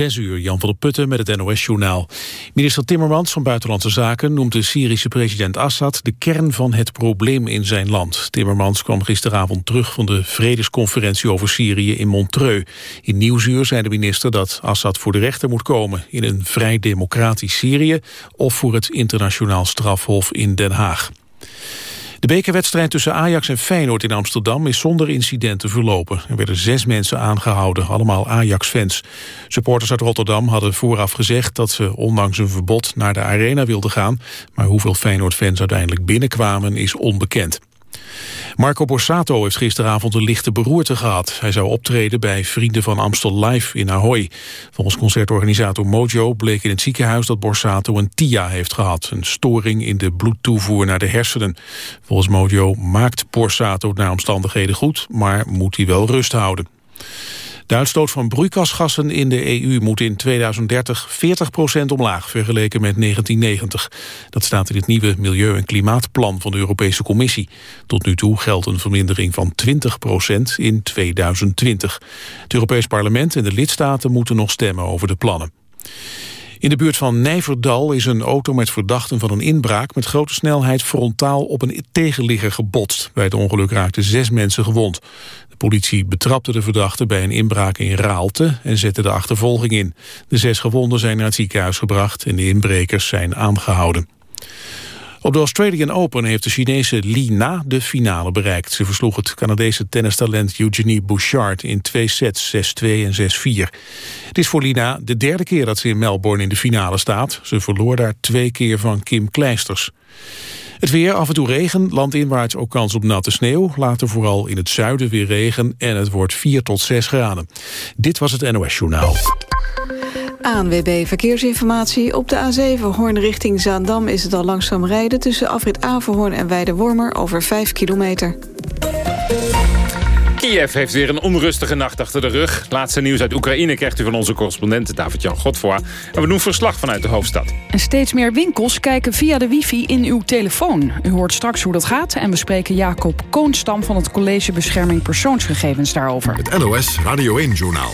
Zes uur, Jan van der Putten met het NOS-journaal. Minister Timmermans van Buitenlandse Zaken noemt de Syrische president Assad de kern van het probleem in zijn land. Timmermans kwam gisteravond terug van de vredesconferentie over Syrië in Montreux. In Nieuwsuur zei de minister dat Assad voor de rechter moet komen in een vrij democratisch Syrië of voor het internationaal strafhof in Den Haag. De bekerwedstrijd tussen Ajax en Feyenoord in Amsterdam is zonder incidenten verlopen. Er werden zes mensen aangehouden, allemaal Ajax-fans. Supporters uit Rotterdam hadden vooraf gezegd dat ze ondanks een verbod naar de arena wilden gaan. Maar hoeveel Feyenoord-fans uiteindelijk binnenkwamen is onbekend. Marco Borsato heeft gisteravond een lichte beroerte gehad. Hij zou optreden bij Vrienden van Amstel Live in Ahoy. Volgens concertorganisator Mojo bleek in het ziekenhuis dat Borsato een TIA heeft gehad. Een storing in de bloedtoevoer naar de hersenen. Volgens Mojo maakt Borsato naar omstandigheden goed, maar moet hij wel rust houden. De uitstoot van broeikasgassen in de EU moet in 2030 40% omlaag vergeleken met 1990. Dat staat in het nieuwe Milieu- en Klimaatplan van de Europese Commissie. Tot nu toe geldt een vermindering van 20% in 2020. Het Europees Parlement en de lidstaten moeten nog stemmen over de plannen. In de buurt van Nijverdal is een auto met verdachten van een inbraak... met grote snelheid frontaal op een tegenligger gebotst. Bij het ongeluk raakten zes mensen gewond. De politie betrapte de verdachten bij een inbraak in Raalte... en zette de achtervolging in. De zes gewonden zijn naar het ziekenhuis gebracht... en de inbrekers zijn aangehouden. Op de Australian Open heeft de Chinese Li Na de finale bereikt. Ze versloeg het Canadese tennistalent Eugenie Bouchard in twee sets, 6-2 en 6-4. Het is voor Li Na de derde keer dat ze in Melbourne in de finale staat. Ze verloor daar twee keer van Kim Kleisters. Het weer, af en toe regen, landinwaarts ook kans op natte sneeuw. Later vooral in het zuiden weer regen en het wordt 4 tot 6 graden. Dit was het NOS Journaal. ANWB Verkeersinformatie. Op de A7 Hoorn richting Zaandam is het al langzaam rijden... tussen afrit Averhoorn en Weidewormer over 5 kilometer. Kiev heeft weer een onrustige nacht achter de rug. Laatste nieuws uit Oekraïne krijgt u van onze correspondent David-Jan Godvoa. En we doen verslag vanuit de hoofdstad. En steeds meer winkels kijken via de wifi in uw telefoon. U hoort straks hoe dat gaat en we spreken Jacob Koonstam... van het College Bescherming Persoonsgegevens daarover. Het NOS Radio 1-journaal.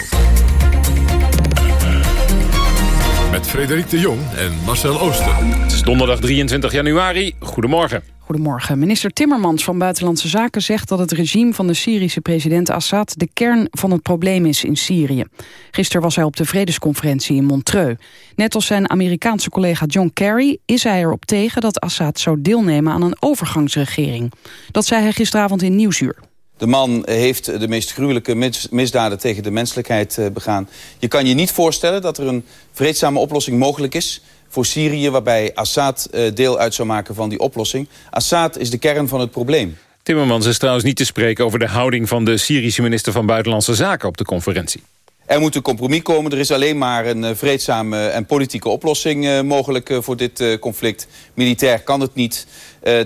Met Frederik de Jong en Marcel Ooster. Het is donderdag 23 januari. Goedemorgen. Goedemorgen. Minister Timmermans van Buitenlandse Zaken zegt dat het regime van de Syrische president Assad de kern van het probleem is in Syrië. Gisteren was hij op de vredesconferentie in Montreux. Net als zijn Amerikaanse collega John Kerry is hij erop tegen dat Assad zou deelnemen aan een overgangsregering. Dat zei hij gisteravond in Nieuwsuur. De man heeft de meest gruwelijke misdaden tegen de menselijkheid eh, begaan. Je kan je niet voorstellen dat er een vreedzame oplossing mogelijk is voor Syrië... waarbij Assad eh, deel uit zou maken van die oplossing. Assad is de kern van het probleem. Timmermans is trouwens niet te spreken over de houding van de Syrische minister van Buitenlandse Zaken op de conferentie. Er moet een compromis komen. Er is alleen maar een eh, vreedzame en politieke oplossing mogelijk voor dit conflict. Militair kan het niet.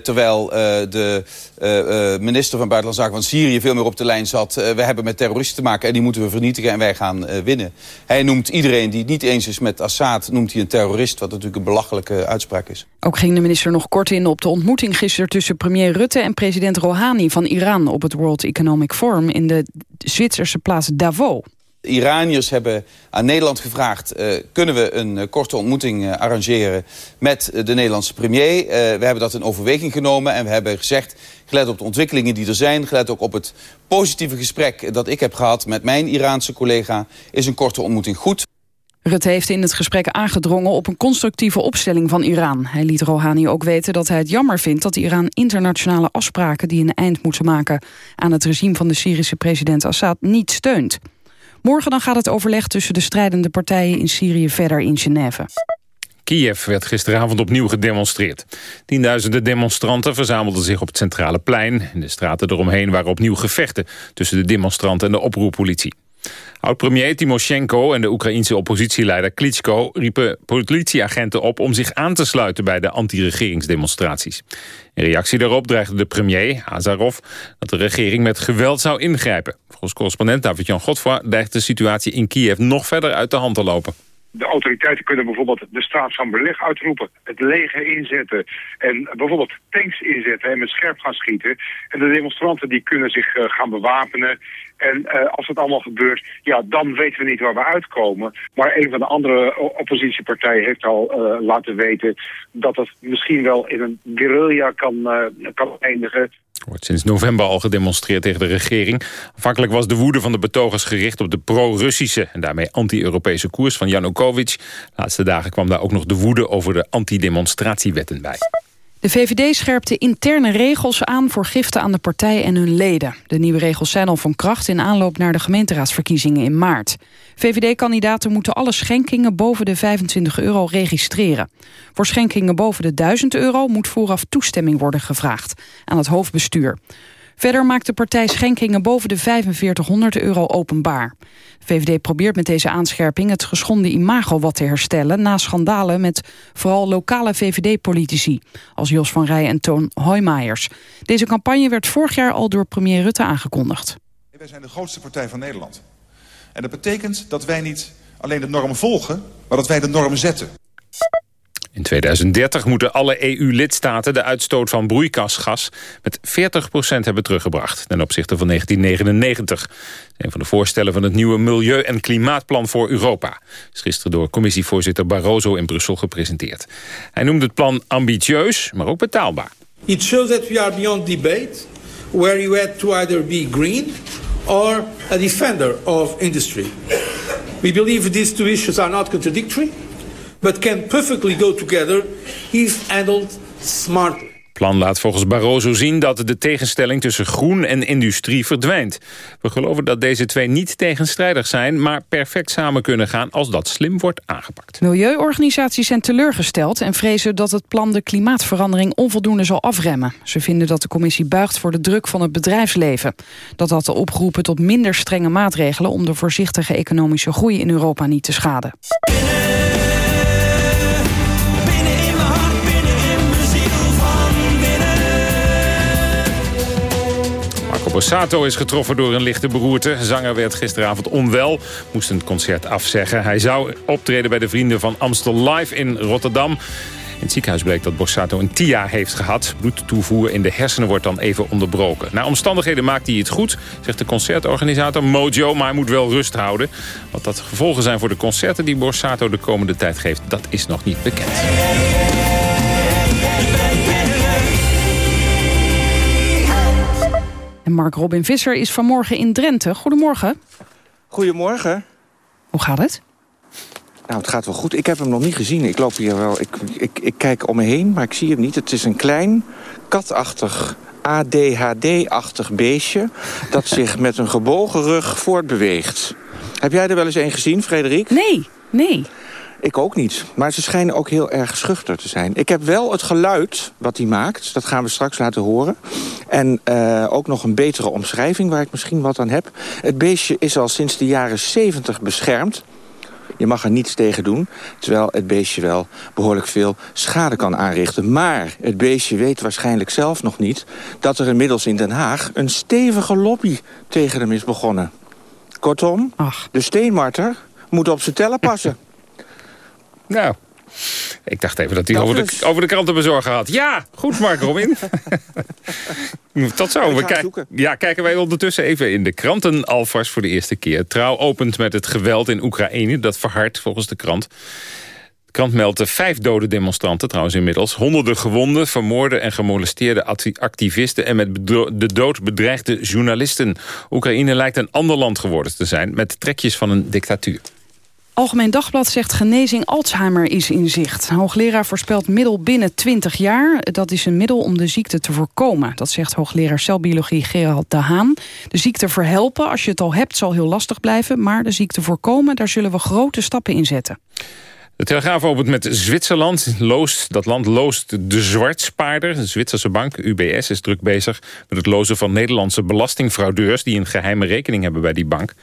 Terwijl de minister van Buitenlandse Zaken van Syrië veel meer op de lijn zat. we hebben met terroristen te maken en die moeten we vernietigen en wij gaan winnen. Hij noemt iedereen die het niet eens is met Assad, noemt hij een terrorist. Wat natuurlijk een belachelijke uitspraak is. Ook ging de minister nog kort in op de ontmoeting gisteren tussen premier Rutte en president Rouhani van Iran op het World Economic Forum in de Zwitserse plaats Davos. Iraniërs hebben aan Nederland gevraagd... Uh, kunnen we een uh, korte ontmoeting uh, arrangeren met de Nederlandse premier. we hebben dat in overweging genomen en we hebben gezegd... gelet op de ontwikkelingen die er zijn... gelet ook op het positieve gesprek dat ik heb gehad met mijn Iraanse collega... is een korte ontmoeting goed. Rutte heeft in het gesprek aangedrongen op een constructieve opstelling van Iran. Hij liet Rouhani ook weten dat hij het jammer vindt dat Iran internationale afspraken die een eind moeten maken aan het regime van de Syrische president Assad niet steunt. Morgen dan gaat het overleg tussen de strijdende partijen in Syrië verder in Genève. Kiev werd gisteravond opnieuw gedemonstreerd. Tienduizenden demonstranten verzamelden zich op het centrale plein. In de straten eromheen waren opnieuw gevechten tussen de demonstranten en de oproerpolitie. Oud-premier Timoshenko en de Oekraïense oppositieleider Klitschko... riepen politieagenten op om zich aan te sluiten bij de anti-regeringsdemonstraties. In reactie daarop dreigde de premier, Azarov, dat de regering met geweld zou ingrijpen. Volgens correspondent David-Jan Godfra dreigt de situatie in Kiev nog verder uit de hand te lopen. De autoriteiten kunnen bijvoorbeeld de staat van beleg uitroepen, het leger inzetten en bijvoorbeeld tanks inzetten en met scherp gaan schieten. En de demonstranten die kunnen zich uh, gaan bewapenen. En uh, als het allemaal gebeurt, ja, dan weten we niet waar we uitkomen. Maar een van de andere oppositiepartijen heeft al laten weten dat het misschien wel in een guerrilla kan, kan eindigen. Wordt sinds november al gedemonstreerd tegen de regering. Afhankelijk was de woede van de betogers gericht op de pro-Russische... en daarmee anti-Europese koers van Janukovic. De laatste dagen kwam daar ook nog de woede over de antidemonstratiewetten bij. De VVD scherpt de interne regels aan voor giften aan de partij en hun leden. De nieuwe regels zijn al van kracht in aanloop naar de gemeenteraadsverkiezingen in maart. VVD-kandidaten moeten alle schenkingen boven de 25 euro registreren. Voor schenkingen boven de 1000 euro moet vooraf toestemming worden gevraagd aan het hoofdbestuur. Verder maakt de partij schenkingen boven de 4500 euro openbaar. VVD probeert met deze aanscherping het geschonden imago wat te herstellen... na schandalen met vooral lokale VVD-politici... als Jos van Rij en Toon Hoijmaijers. Deze campagne werd vorig jaar al door premier Rutte aangekondigd. Wij zijn de grootste partij van Nederland. En dat betekent dat wij niet alleen de normen volgen... maar dat wij de normen zetten. In 2030 moeten alle EU-lidstaten de uitstoot van broeikasgas met 40% hebben teruggebracht ten opzichte van 1999. Een van de voorstellen van het nieuwe Milieu- en Klimaatplan voor Europa. Is gisteren door commissievoorzitter Barroso in Brussel gepresenteerd. Hij noemde het plan ambitieus, maar ook betaalbaar. It shows that we are beyond debate, where you had to either be green or a defender of industry. We believe these two issues are not contradictory but can perfectly go together if handled smartly. Het plan laat volgens Barroso zien dat de tegenstelling tussen groen en industrie verdwijnt. We geloven dat deze twee niet tegenstrijdig zijn, maar perfect samen kunnen gaan als dat slim wordt aangepakt. Milieuorganisaties zijn teleurgesteld en vrezen dat het plan de klimaatverandering onvoldoende zal afremmen. Ze vinden dat de commissie buigt voor de druk van het bedrijfsleven. Dat had opgeroepen tot minder strenge maatregelen om de voorzichtige economische groei in Europa niet te schaden. Borsato is getroffen door een lichte beroerte. Zanger werd gisteravond onwel, moest een concert afzeggen. Hij zou optreden bij de Vrienden van Amstel Live in Rotterdam. In het ziekenhuis bleek dat Borsato een TIA heeft gehad. Bloedtoevoer in de hersenen wordt dan even onderbroken. Naar omstandigheden maakt hij het goed, zegt de concertorganisator Mojo... maar hij moet wel rust houden. Wat dat gevolgen zijn voor de concerten die Borsato de komende tijd geeft... dat is nog niet bekend. Mark Robin Visser is vanmorgen in Drenthe. Goedemorgen. Goedemorgen. Hoe gaat het? Nou, het gaat wel goed. Ik heb hem nog niet gezien. Ik loop hier wel. Ik, ik, ik kijk om me heen, maar ik zie hem niet. Het is een klein, katachtig, ADHD-achtig beestje... dat zich met een gebogen rug voortbeweegt. Heb jij er wel eens een gezien, Frederik? Nee, nee. Ik ook niet. Maar ze schijnen ook heel erg schuchter te zijn. Ik heb wel het geluid wat hij maakt. Dat gaan we straks laten horen. En uh, ook nog een betere omschrijving waar ik misschien wat aan heb. Het beestje is al sinds de jaren 70 beschermd. Je mag er niets tegen doen, terwijl het beestje wel behoorlijk veel schade kan aanrichten. Maar het beestje weet waarschijnlijk zelf nog niet... dat er inmiddels in Den Haag een stevige lobby tegen hem is begonnen. Kortom, Ach. de steenmarter moet op zijn tellen passen. Nou, ik dacht even dat hij over, de, over de krantenbezorger had. Ja, goed Mark Robin. Tot zo. We kijk, ja, kijken wij ondertussen even in de kranten alvast voor de eerste keer. Trouw opent met het geweld in Oekraïne. Dat verhardt volgens de krant. De krant meldt vijf dode demonstranten trouwens inmiddels. Honderden gewonden, vermoorde en gemolesteerde activisten... en met de dood bedreigde journalisten. Oekraïne lijkt een ander land geworden te zijn... met trekjes van een dictatuur. Algemeen Dagblad zegt genezing Alzheimer is in zicht. Hoogleraar voorspelt middel binnen 20 jaar. Dat is een middel om de ziekte te voorkomen. Dat zegt hoogleraar celbiologie Gerald de Haan. De ziekte verhelpen, als je het al hebt, zal heel lastig blijven. Maar de ziekte voorkomen, daar zullen we grote stappen in zetten. De Telegraaf opent met Zwitserland. Loost, dat land loost de zwartspaarder. De Zwitserse bank UBS is druk bezig met het lozen van Nederlandse belastingfraudeurs... die een geheime rekening hebben bij die bank.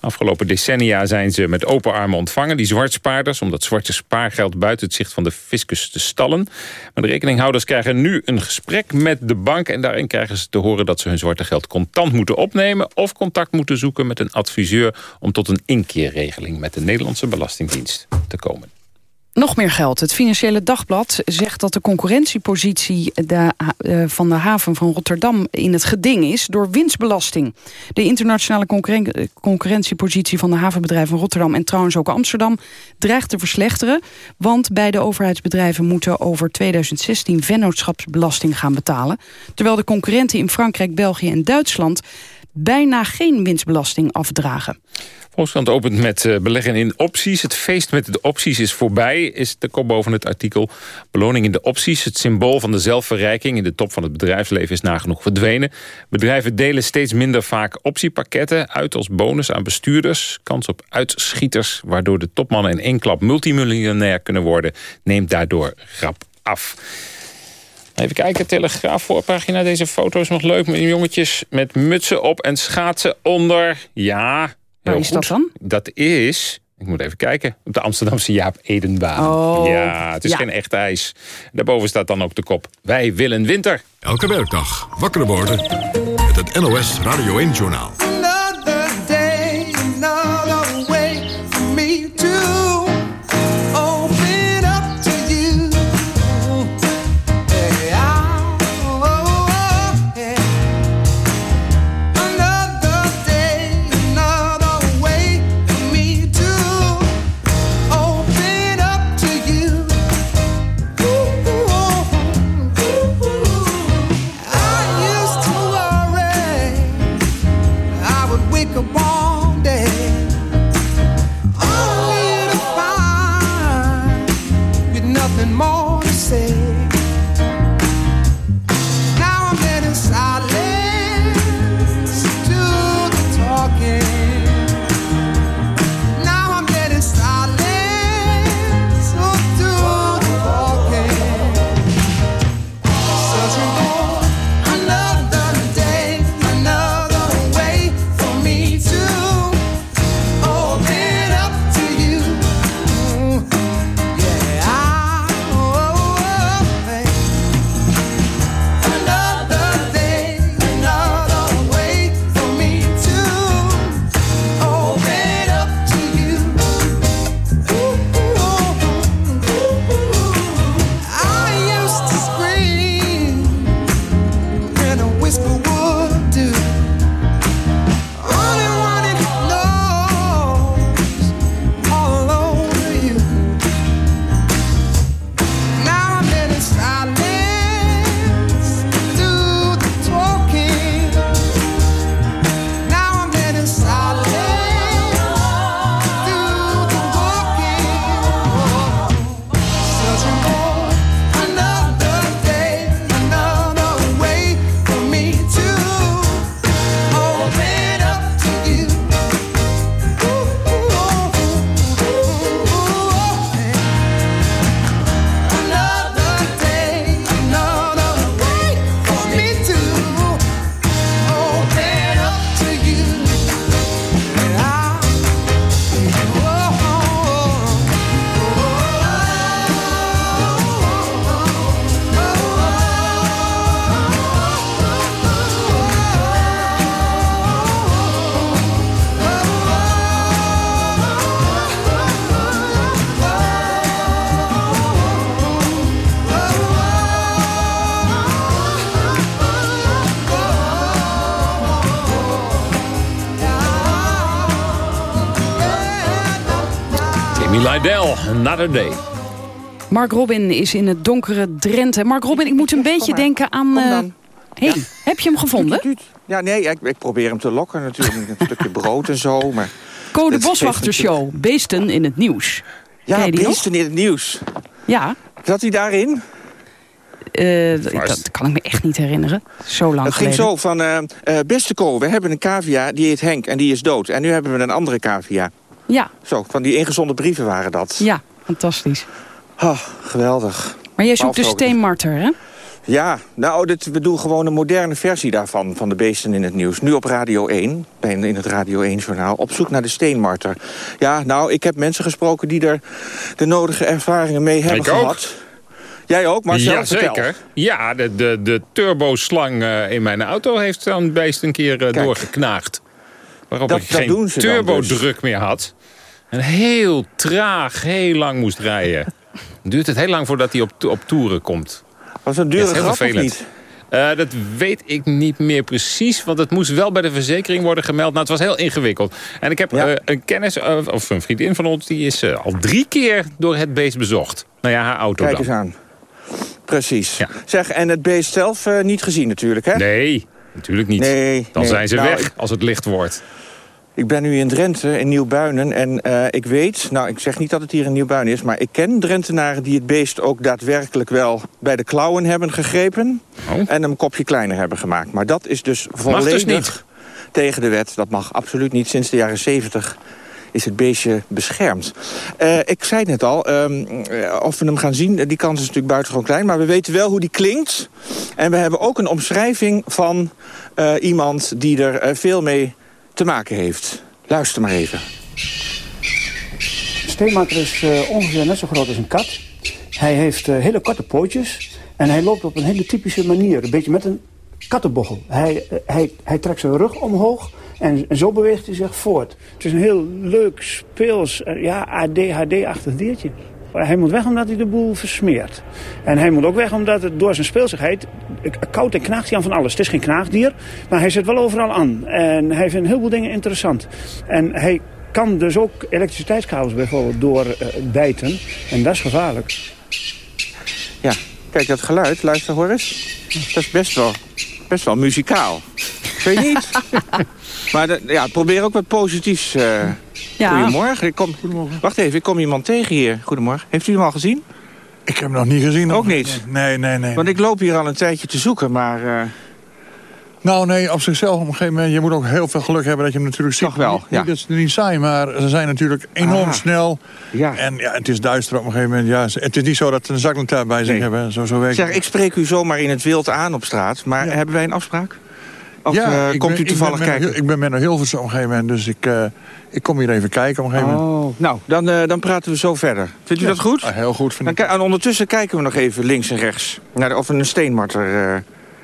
Afgelopen decennia zijn ze met open armen ontvangen, die zwartspaarders... om dat zwarte spaargeld buiten het zicht van de fiscus te stallen. Maar de rekeninghouders krijgen nu een gesprek met de bank... en daarin krijgen ze te horen dat ze hun zwarte geld contant moeten opnemen... of contact moeten zoeken met een adviseur... om tot een inkeerregeling met de Nederlandse Belastingdienst. te komen. Nog meer geld. Het Financiële Dagblad zegt dat de concurrentiepositie de, uh, van de haven van Rotterdam in het geding is door winstbelasting. De internationale concurren concurrentiepositie van de havenbedrijven van Rotterdam en trouwens ook Amsterdam dreigt te verslechteren. Want beide overheidsbedrijven moeten over 2016 vennootschapsbelasting gaan betalen. Terwijl de concurrenten in Frankrijk, België en Duitsland bijna geen winstbelasting afdragen. Volkskrant opent met uh, beleggen in opties. Het feest met de opties is voorbij, is de kop boven het artikel. Beloning in de opties, het symbool van de zelfverrijking... in de top van het bedrijfsleven is nagenoeg verdwenen. Bedrijven delen steeds minder vaak optiepakketten uit als bonus aan bestuurders. Kans op uitschieters, waardoor de topmannen in één klap multimiljonair kunnen worden... neemt daardoor rap af. Even kijken, Telegraaf voorpagina. Deze foto is nog leuk met jongetjes met mutsen op en schaatsen onder. Ja, Waar is dat dan? Dat is, ik moet even kijken, op de Amsterdamse Jaap Edenbaan. Oh, ja, het is geen echt ijs. Daarboven staat dan ook de kop. Wij willen winter. Elke werkdag wakker worden met het NOS Radio 1-journaal. Another Day. Mark Robin is in het donkere Drenthe. Mark Robin, ik moet een beetje denken aan... Uh... Hey, heb je hem gevonden? Ja, nee, ik, ik, probeer hem te lokken natuurlijk. een stukje brood en zo. Maar Code Boswachtershow, Beesten in het nieuws. Ja, Beesten in het nieuws. Ja. Zat hij daarin? Uh, dat kan ik me echt niet herinneren. Zo lang Het ging zo van, uh, uh, beste Ko, we hebben een cavia, die heet Henk en die is dood. En nu hebben we een andere cavia. Ja. Zo, van die ingezonden brieven waren dat. Ja, fantastisch. Oh, geweldig. Maar jij zoekt de steenmarter, hè? Ja, nou, dit, we doen gewoon een moderne versie daarvan, van de beesten in het nieuws. Nu op Radio 1, in het Radio 1-journaal, op zoek naar de steenmarter. Ja, nou, ik heb mensen gesproken die er de nodige ervaringen mee hebben ik gehad. Ook. Jij ook, maar Ja, zeker. Ja, de, de, de turboslang uh, in mijn auto heeft zo'n beest een keer uh, doorgeknaagd. Waarop dat, ik geen turbodruk dus. meer had. En heel traag, heel lang moest rijden. Duurt het heel lang voordat hij op, op toeren komt. Was dure grap of niet? Uh, dat weet ik niet meer precies, want het moest wel bij de verzekering worden gemeld. Nou, het was heel ingewikkeld. En ik heb ja. uh, een kennis, uh, of een vriendin van ons, die is al drie keer door het beest bezocht. Nou ja, haar auto Kijk dan. eens aan. Precies. Ja. Zeg, en het beest zelf niet gezien natuurlijk, hè? Nee, natuurlijk niet. Nee, dan nee. zijn ze nou, weg als het licht wordt. Ik ben nu in Drenthe, in Nieuwbuinen. En uh, ik weet, nou ik zeg niet dat het hier in Nieuwbuinen is... maar ik ken Drentenaren die het beest ook daadwerkelijk wel... bij de klauwen hebben gegrepen. Oh. En hem een kopje kleiner hebben gemaakt. Maar dat is dus volledig dus niet. tegen de wet. Dat mag absoluut niet. Sinds de jaren zeventig is het beestje beschermd. Uh, ik zei het net al, um, uh, of we hem gaan zien, die kans is natuurlijk buitengewoon klein... maar we weten wel hoe die klinkt. En we hebben ook een omschrijving van uh, iemand die er veel mee te maken heeft. Luister maar even. De steenmaker is uh, ongeveer net zo groot als een kat. Hij heeft uh, hele korte pootjes. En hij loopt op een hele typische manier. Een beetje met een kattenbochel. Hij, uh, hij, hij trekt zijn rug omhoog. En, en, zo beweegt hij zich voort. Het is een heel leuk, speels, ja, ADHD-achtig diertje. Hij moet weg omdat hij de boel versmeert. En hij moet ook weg omdat het door zijn speelsigheid... koud en knaagt hij aan van alles. Het is geen knaagdier, maar hij zit wel overal aan. En hij vindt een heleboel dingen interessant. En hij kan dus ook elektriciteitskabels bijvoorbeeld doorbijten. en dat is gevaarlijk. Ja, kijk dat geluid. Luister hoor eens. Dat is best wel, best wel muzikaal. Weet je niet? maar de, ja, probeer ook wat positiefs... Uh... Ja. Goedemorgen. Ik kom... Goedemorgen. Wacht even, ik kom iemand tegen hier. Goedemorgen. Heeft u hem al gezien? Ik heb hem nog niet gezien. Ook niet? Nee, nee, nee. Want ik loop hier al een tijdje te zoeken, maar... Uh... Nou, nee, op zichzelf op een gegeven moment... je moet ook heel veel geluk hebben dat je hem natuurlijk ziet. Toch wel, ja. Niet dat ze er niet zijn, maar ze zijn natuurlijk enorm ah. snel. Ja. En ja, het is duister op een gegeven moment. Ja, het is niet zo dat ze een zaklantaarn bij zich nee. hebben. Zo, zo zeg, ik spreek u zomaar in het wild aan op straat. Maar ja. hebben wij een afspraak? Of ja, uh, komt ben, u toevallig ik kijken? Ik ben met een Hilversum op een gegeven moment, dus ik, uh, ik kom hier even kijken op een gegeven oh. moment. Nou, dan, uh, dan praten we zo verder. Vindt u ja. dat goed? Ah, heel goed, vind dan, En ondertussen kijken we nog even links en rechts. Naar de, of we een steenmarter,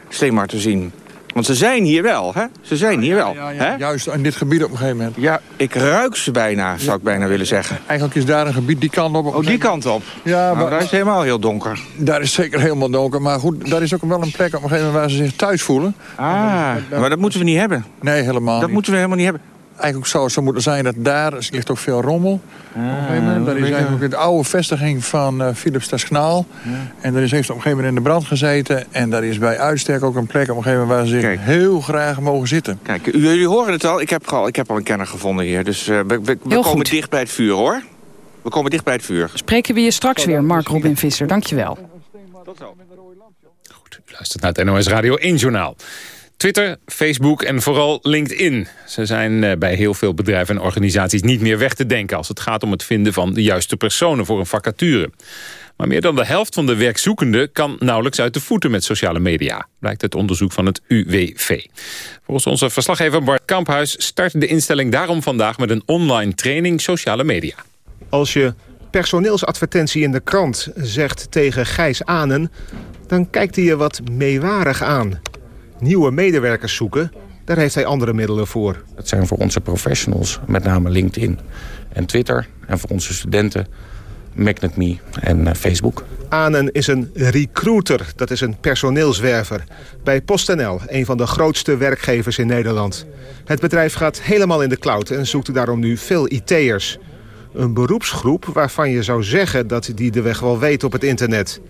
steenmarter zien. Want ze zijn hier wel, hè? Ze zijn hier wel. Ja, ja? Juist in dit gebied op een gegeven moment. Ja, ik ruik ze bijna, zou ik bijna willen zeggen. Eigenlijk is daar een gebied die kant op. op oh, die kant op? Ja, nou, maar daar is helemaal heel donker. Daar is zeker helemaal donker. Maar goed, daar is ook wel een plek op een gegeven moment waar ze zich thuis voelen. Ah, maar, dat moeten we niet hebben. Nee, helemaal Dat niet. moeten we helemaal niet hebben. Eigenlijk zou het zo moeten zijn dat daar ligt ook veel rommel. Ah. Dat is eigenlijk de oude vestiging van uh, Philips Teschnaal. Ja. En dat is, heeft op een gegeven moment in de brand gezeten. En daar is bij uitstek ook een plek op een gegeven moment waar ze zich Kijk. heel graag mogen zitten. Kijk, jullie horen het al. Ik heb al, ik heb al een kenner gevonden hier. Dus uh, we, we, we komen goed. dicht bij het vuur, hoor. We komen dicht bij het vuur. Spreken we je straks weer, Mark Robin Visser. Dankjewel. Tot zo. Goed, u luistert naar het NOS Radio 1 Journaal. Twitter, Facebook en vooral LinkedIn. Ze zijn bij heel veel bedrijven en organisaties niet meer weg te denken... als het gaat om het vinden van de juiste personen voor een vacature. Maar meer dan de helft van de werkzoekenden kan nauwelijks uit de voeten met sociale media. Blijkt uit onderzoek van het UWV. Volgens onze verslaggever Bart Kamphuis start de instelling daarom vandaag... met een online training sociale media. Als je personeelsadvertentie in de krant zegt tegen Gijs Anen... dan kijkt hij je wat meewarig aan nieuwe medewerkers zoeken, daar heeft hij andere middelen voor. Dat zijn voor onze professionals met name LinkedIn en Twitter. En voor onze studenten MagnetMe en uh, Facebook. Anen is een recruiter, dat is een personeelswerver. Bij PostNL, een van de grootste werkgevers in Nederland. Het bedrijf gaat helemaal in de cloud en zoekt daarom nu veel IT'ers. Een beroepsgroep waarvan je zou zeggen dat die de weg wel weet op het internet.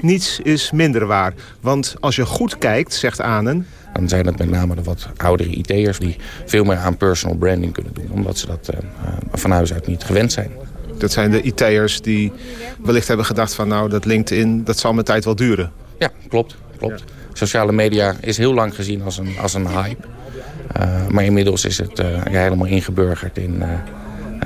Niets is minder waar, want als je goed kijkt, zegt Anen... Dan zijn het met name de wat oudere IT'ers die veel meer aan personal branding kunnen doen. Omdat ze dat uh, van huis uit niet gewend zijn. Dat zijn de IT'ers die wellicht hebben gedacht van... nou, dat LinkedIn, dat zal mijn tijd wel duren. Ja, klopt. klopt. Sociale media is heel lang gezien als een, als een hype. Uh, maar inmiddels is het uh, helemaal ingeburgerd in...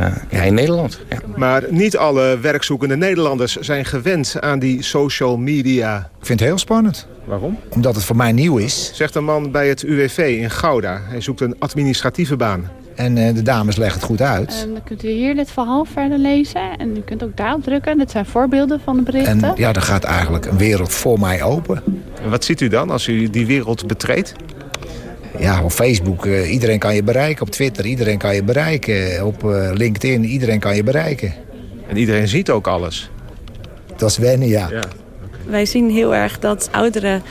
Uh, ja, in Nederland. Ja. Maar niet alle werkzoekende Nederlanders zijn gewend aan die social media. Ik vind het heel spannend. Waarom? Omdat het voor mij nieuw is. Zegt een man bij het UWV in Gouda. Hij zoekt een administratieve baan. En uh, de dames leggen het goed uit. En dan kunt u hier dit verhaal verder lezen. En u kunt ook daarop drukken. Dit zijn voorbeelden van de berichten. En ja, er gaat eigenlijk een wereld voor mij open. En wat ziet u dan als u die wereld betreedt? Ja, op Facebook, uh, iedereen kan je bereiken. Op Twitter, iedereen kan je bereiken. Op uh, LinkedIn, iedereen kan je bereiken. En iedereen ziet ook alles? Dat is wennen, ja. ja. Wij zien heel erg dat ouderen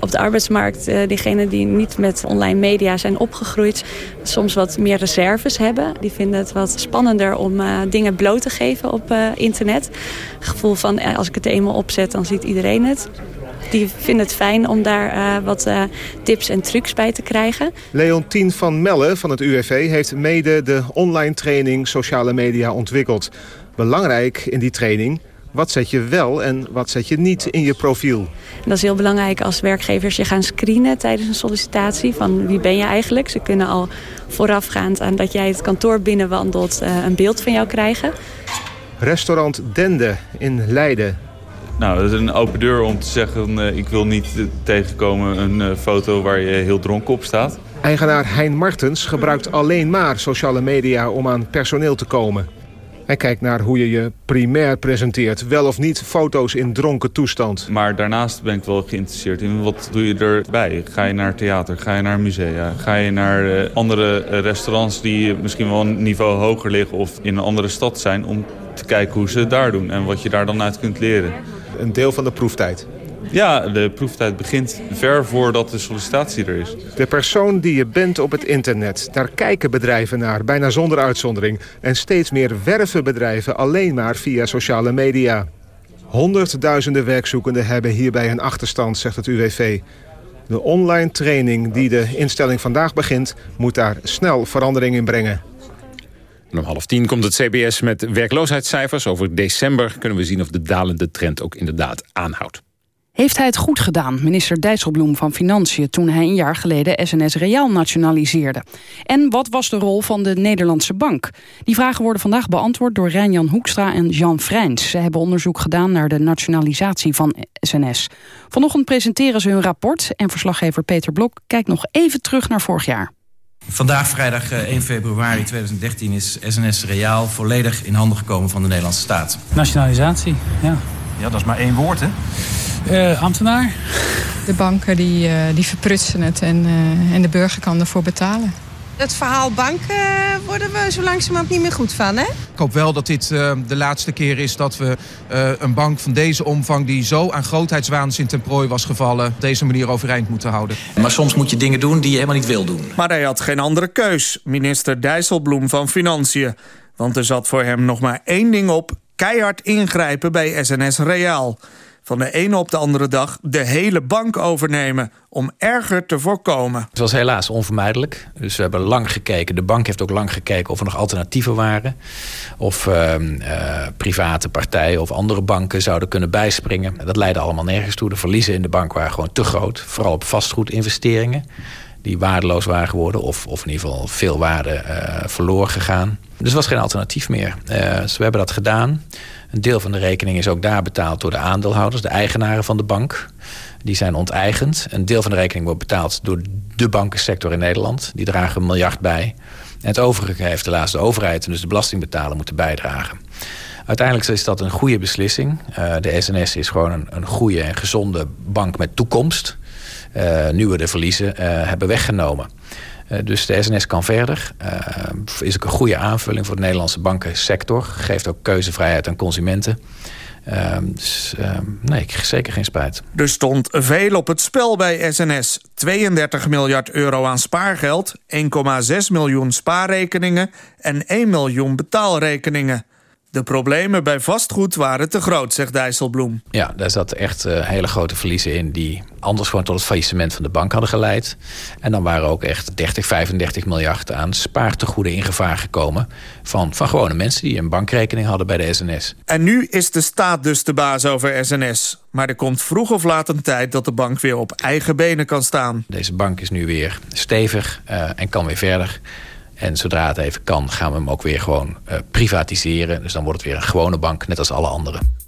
op de arbeidsmarkt, uh, diegenen die niet met online media zijn opgegroeid, soms wat meer reserves hebben. Die vinden het wat spannender om uh, dingen bloot te geven op uh, internet. Het gevoel van als ik het eenmaal opzet, dan ziet iedereen het. Die vinden het fijn om daar wat tips en trucs bij te krijgen. Leontien van Melle van het UWV heeft mede de online training sociale media ontwikkeld. Belangrijk in die training wat zet je wel en wat zet je niet in je profiel? Dat is heel belangrijk als werkgevers je gaan screenen tijdens een sollicitatie. Van wie ben je eigenlijk? Ze kunnen al voorafgaand aan dat jij het kantoor binnenwandelt een beeld van jou krijgen. Restaurant Dende in Leiden. Nou, dat is een open deur om te zeggen... Uh, ik wil niet tegenkomen een uh, foto waar je heel dronken op staat. Eigenaar Hein Martens gebruikt alleen maar sociale media om aan personeel te komen. Hij kijkt naar hoe je je primair presenteert. Wel of niet foto's in dronken toestand. Maar daarnaast ben ik wel geïnteresseerd in wat doe je erbij. Ga je naar theater, ga je naar musea, ga je naar uh, andere restaurants... die misschien wel een niveau hoger liggen of in een andere stad zijn... om te kijken hoe ze het daar doen en wat je daar dan uit kunt leren. Een deel van de proeftijd. Ja, de proeftijd begint ver voordat de sollicitatie er is. De persoon die je bent op het internet, daar kijken bedrijven naar, bijna zonder uitzondering. En steeds meer werven bedrijven alleen maar via sociale media. Honderdduizenden werkzoekenden hebben hierbij een achterstand, zegt het UWV. De online training die de instelling vandaag begint, moet daar snel verandering in brengen. Om half tien komt het CBS met werkloosheidscijfers. Over december kunnen we zien of de dalende trend ook inderdaad aanhoudt. Heeft hij het goed gedaan, minister Dijsselbloem van Financiën... toen hij een jaar geleden SNS Reaal nationaliseerde? En wat was de rol van de Nederlandse Bank? Die vragen worden vandaag beantwoord door Rijnjan Hoekstra en Jan Vrijns. Ze hebben onderzoek gedaan naar de nationalisatie van SNS. Vanochtend presenteren ze hun rapport... en verslaggever Peter Blok kijkt nog even terug naar vorig jaar. Vandaag, vrijdag 1 februari 2013, is SNS Reaal volledig in handen gekomen van de Nederlandse staat. Nationalisatie, ja. Ja, dat is maar één woord, hè? Uh, ambtenaar. De banken die, uh, die verprutsen het en, uh, en de burger kan ervoor betalen. Het verhaal banken worden we zo langzamerhand niet meer goed van, hè? Ik hoop wel dat dit de laatste keer is dat we een bank van deze omvang... die zo aan grootheidswaanzin ten prooi was gevallen... op deze manier overeind moeten houden. Maar soms moet je dingen doen die je helemaal niet wil doen. Maar hij had geen andere keus, minister Dijsselbloem van Financiën. Want er zat voor hem nog maar één ding op... keihard ingrijpen bij SNS Reaal van de ene op de andere dag de hele bank overnemen... om erger te voorkomen. Het was helaas onvermijdelijk. Dus we hebben lang gekeken. De bank heeft ook lang gekeken of er nog alternatieven waren. Of uh, uh, private partijen of andere banken zouden kunnen bijspringen. Dat leidde allemaal nergens toe. De verliezen in de bank waren gewoon te groot. Vooral op vastgoedinvesteringen die waardeloos waren geworden... of, of in ieder geval veel waarde uh, verloren gegaan. Dus er was geen alternatief meer. Uh, dus we hebben dat gedaan. Een deel van de rekening is ook daar betaald door de aandeelhouders... de eigenaren van de bank. Die zijn onteigend. Een deel van de rekening wordt betaald door de bankensector in Nederland. Die dragen een miljard bij. En het overige heeft de laatste overheid... en dus de belastingbetaler moeten bijdragen. Uiteindelijk is dat een goede beslissing. Uh, de SNS is gewoon een, een goede en gezonde bank met toekomst. Uh, nu we de verliezen uh, hebben weggenomen. Uh, dus de SNS kan verder. is ook een goede aanvulling voor de Nederlandse bankensector. Geeft ook keuzevrijheid aan consumenten. dus nee, ik zeker geen spijt. Er stond veel op het spel bij SNS. 32 miljard euro aan spaargeld, 1,6 miljoen spaarrekeningen en 1 miljoen betaalrekeningen. De problemen bij vastgoed waren te groot, zegt Dijsselbloem. Ja, daar zat echt uh, hele grote verliezen in... die anders gewoon tot het faillissement van de bank hadden geleid. En dan waren ook echt 30, 35 miljard aan spaartegoeden in gevaar gekomen... van, van gewone mensen die een bankrekening hadden bij de SNS. En nu is de staat dus de baas over SNS. Maar er komt vroeg of laat een tijd dat de bank weer op eigen benen kan staan. Deze bank is nu weer stevig uh, en kan weer verder... En zodra het even kan, gaan we hem ook weer gewoon uh, privatiseren. Dus dan wordt het weer een gewone bank, net als alle anderen.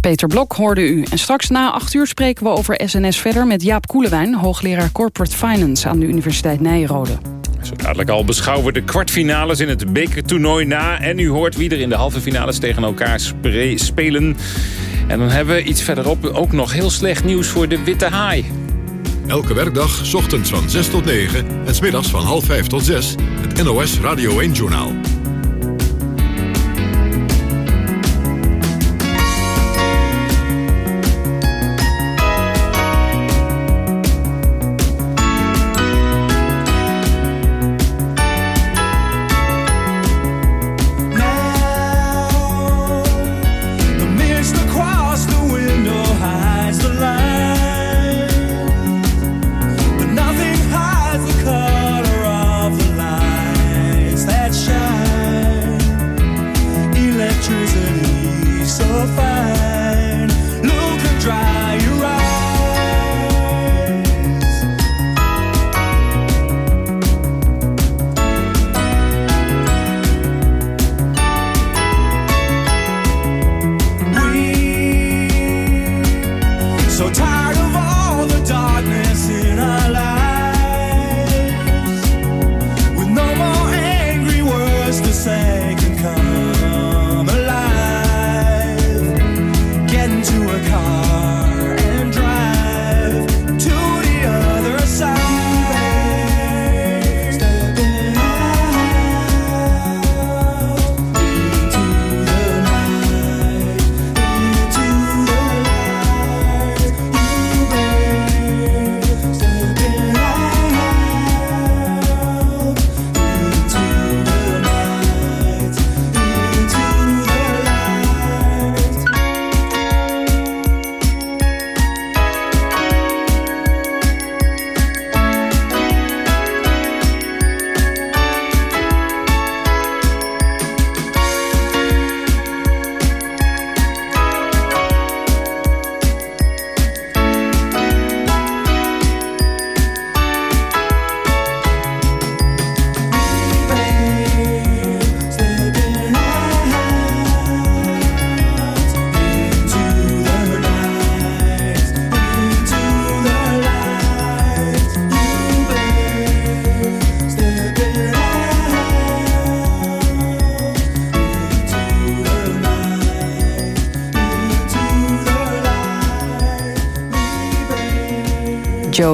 Peter Blok hoorde u. En straks na acht uur spreken we over SNS verder... met Jaap Koelewijn, hoogleraar Corporate Finance... aan de Universiteit Nijrode. Zo dadelijk al beschouwen we de kwartfinales in het bekertoernooi na. En u hoort wie er in de halve finales tegen elkaar spelen. En dan hebben we iets verderop ook nog heel slecht nieuws voor de Witte Haai. Elke werkdag, ochtends van 6 tot 9 en smiddags van half 5 tot 6. Het NOS Radio 1-journaal.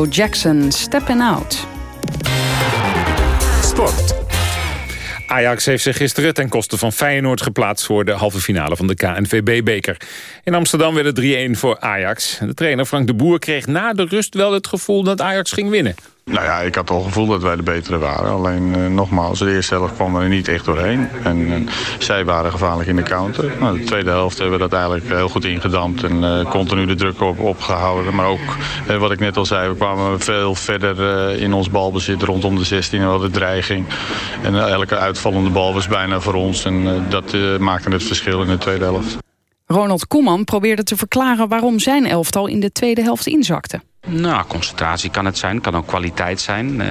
Jackson, Stepping Out. Sport. Ajax heeft zich gisteren ten koste van Feyenoord geplaatst... voor de halve finale van de KNVB-beker. In Amsterdam werd het 3-1 voor Ajax. De trainer Frank de Boer kreeg na de rust wel het gevoel dat Ajax ging winnen. Nou ja, ik had al het gevoel dat wij de betere waren. Alleen eh, nogmaals, de eerste helft kwam er niet echt doorheen. En eh, zij waren gevaarlijk in de counter. Nou, de tweede helft hebben we dat eigenlijk heel goed ingedampt. En eh, continu de druk op, opgehouden. Maar ook, eh, wat ik net al zei, we kwamen veel verder eh, in ons balbezit rondom de 16. We hadden dreiging. En eh, elke uitvallende bal was bijna voor ons. En eh, dat eh, maakte het verschil in de tweede helft. Ronald Koeman probeerde te verklaren waarom zijn elftal in de tweede helft inzakte. Nou, concentratie kan het zijn, kan ook kwaliteit zijn. Eh,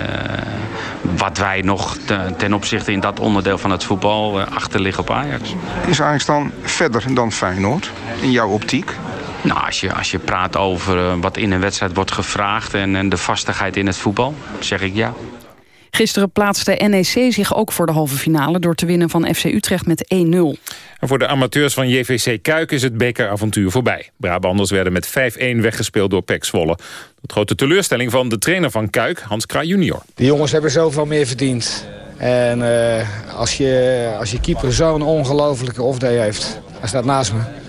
wat wij nog te- ten opzichte in dat onderdeel van het voetbal eh, achterliggen op Ajax. Is Ajax dan verder dan Feyenoord, in jouw optiek? Nou, als je, als je praat over eh, wat in een wedstrijd wordt gevraagd en, en de vastigheid in het voetbal, zeg ik ja. Gisteren plaatste NEC zich ook voor de halve finale... door te winnen van FC Utrecht met 1-0. En voor de amateurs van JVC Kuik is het bekeravontuur voorbij. Brabanders werden met 5-1 weggespeeld door PEC Zwolle. Tot grote teleurstelling van de trainer van Kuik, Hans Kraaij junior. De jongens hebben zoveel meer verdiend. En eh, als, je, als je keeper zo'n ongelofelijke off-day heeft, hij staat naast me.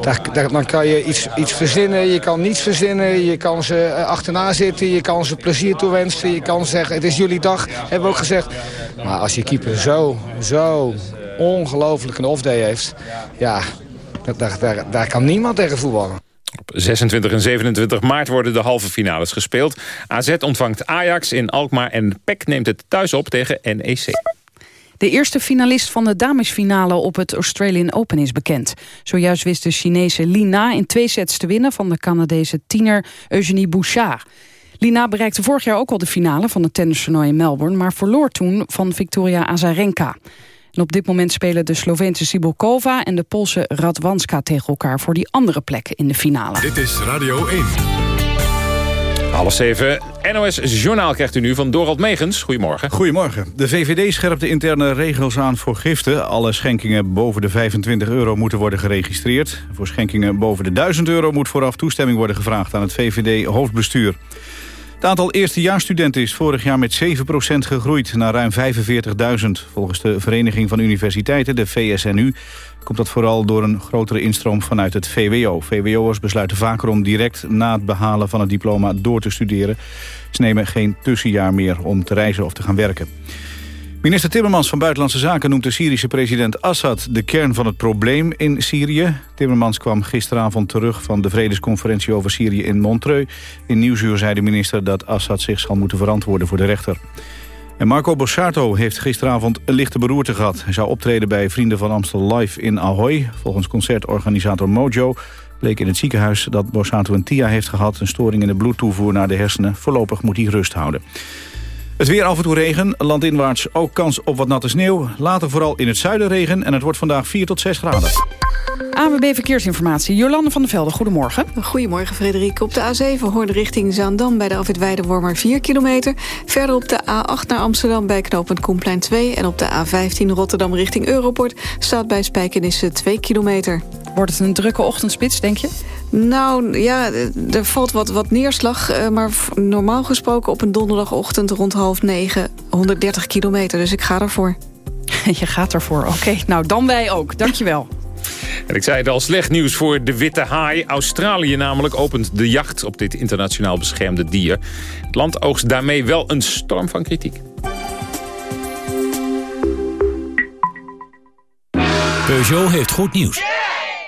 Daar, daar- dan kan je iets, iets verzinnen, je kan niets verzinnen, je kan ze eh, achterna zitten, je kan ze plezier toewensen, je kan zeggen het is jullie dag, hebben we ook gezegd. Maar als je keeper zo, zo ongelooflijk een off-day heeft, ja, daar, daar, daar kan niemand tegen voetballen. Op 26 en 27 maart worden de halve finales gespeeld. AZ ontvangt Ajax in Alkmaar en PEC neemt het thuis op tegen NEC. De eerste finalist van de damesfinale op het Australian Open is bekend. Zojuist wist de Chinese Lina in twee sets te winnen... van de Canadese tiener Eugenie Bouchard. Lina bereikte vorig jaar ook al de finale van het tennistoernooi in Melbourne... maar verloor toen van Victoria Azarenka. En op dit moment spelen de Sloveense Sibulkova en de Poolse Radwanska tegen elkaar... voor die andere plek in de finale. Dit is Radio 1. Half zeven, NOS Journaal krijgt u nu van Dorald Megens. Goedemorgen. Goedemorgen. De VVD scherpt de interne regels aan voor giften. Alle schenkingen boven de 25 euro moeten worden geregistreerd. Voor schenkingen boven de 1000 euro moet vooraf toestemming worden gevraagd aan het VVD-hoofdbestuur. Het aantal eerstejaarsstudenten is vorig jaar met 7% gegroeid naar ruim 45.000. Volgens de Vereniging van Universiteiten, de VSNU, komt dat vooral door een grotere instroom vanuit het VWO. VWO'ers besluiten vaker om direct na het behalen van het diploma door te studeren. Ze nemen geen tussenjaar meer om te reizen of te gaan werken. Minister Timmermans van Buitenlandse Zaken noemt de Syrische president Assad de kern van het probleem in Syrië. Timmermans kwam gisteravond terug van de vredesconferentie over Syrië in Montreux. In Nieuwsuur zei de minister dat Assad zich zal moeten verantwoorden voor de rechter. En Marco Borsato heeft gisteravond een lichte beroerte gehad. Hij zou optreden bij Vrienden van Amstel Live in Ahoy. Volgens concertorganisator Mojo bleek in het ziekenhuis dat Borsato een TIA heeft gehad... een storing in de bloedtoevoer naar de hersenen. Voorlopig moet hij rust houden. Het weer af en toe regen, landinwaarts ook kans op wat natte sneeuw. Later vooral in het zuiden regen en het wordt vandaag 4 tot 6 graden. AWB Verkeersinformatie, Jolande van der Velde, goedemorgen. Goedemorgen Frederik. Op de A7 hoorde richting Zaandam bij de afwit Weidewormer 4 kilometer. Verder op de A8 naar Amsterdam bij knooppunt Koenplein 2. En op de A15 Rotterdam richting Europort staat bij Spijkenisse 2 kilometer. Wordt het een drukke ochtendspits, denk je? Nou ja, er valt wat, wat neerslag. eh, Maar normaal gesproken op een donderdagochtend rond half negen 130 kilometer. Dus ik ga ervoor. Je gaat ervoor, oké. Nou, dan wij ook. Dankjewel. En ik zei het al, slecht nieuws voor de witte haai. Australië namelijk opent de jacht op dit internationaal beschermde dier. Het land oogst daarmee wel een storm van kritiek. Peugeot heeft goed nieuws.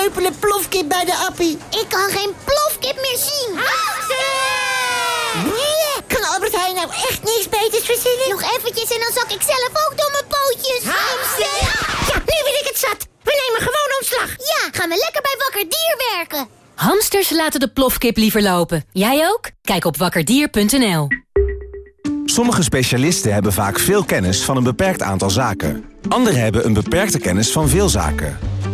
Kreupele plofkip bij de appie. Ik kan geen plofkip meer zien. Nee, kan Albert Heijn nou echt niks beters verzinnen? Nog eventjes en dan zak ik zelf ook door mijn pootjes. Hamster! Ja, nu ben ik het zat. We nemen gewoon ontslag. Ja, gaan we lekker bij Wakker Dier werken. Hamsters laten de plofkip liever lopen. Jij ook? Kijk op wakkerdier.nl. Sommige specialisten hebben vaak veel kennis van een beperkt aantal zaken. Anderen hebben een beperkte kennis van veel zaken.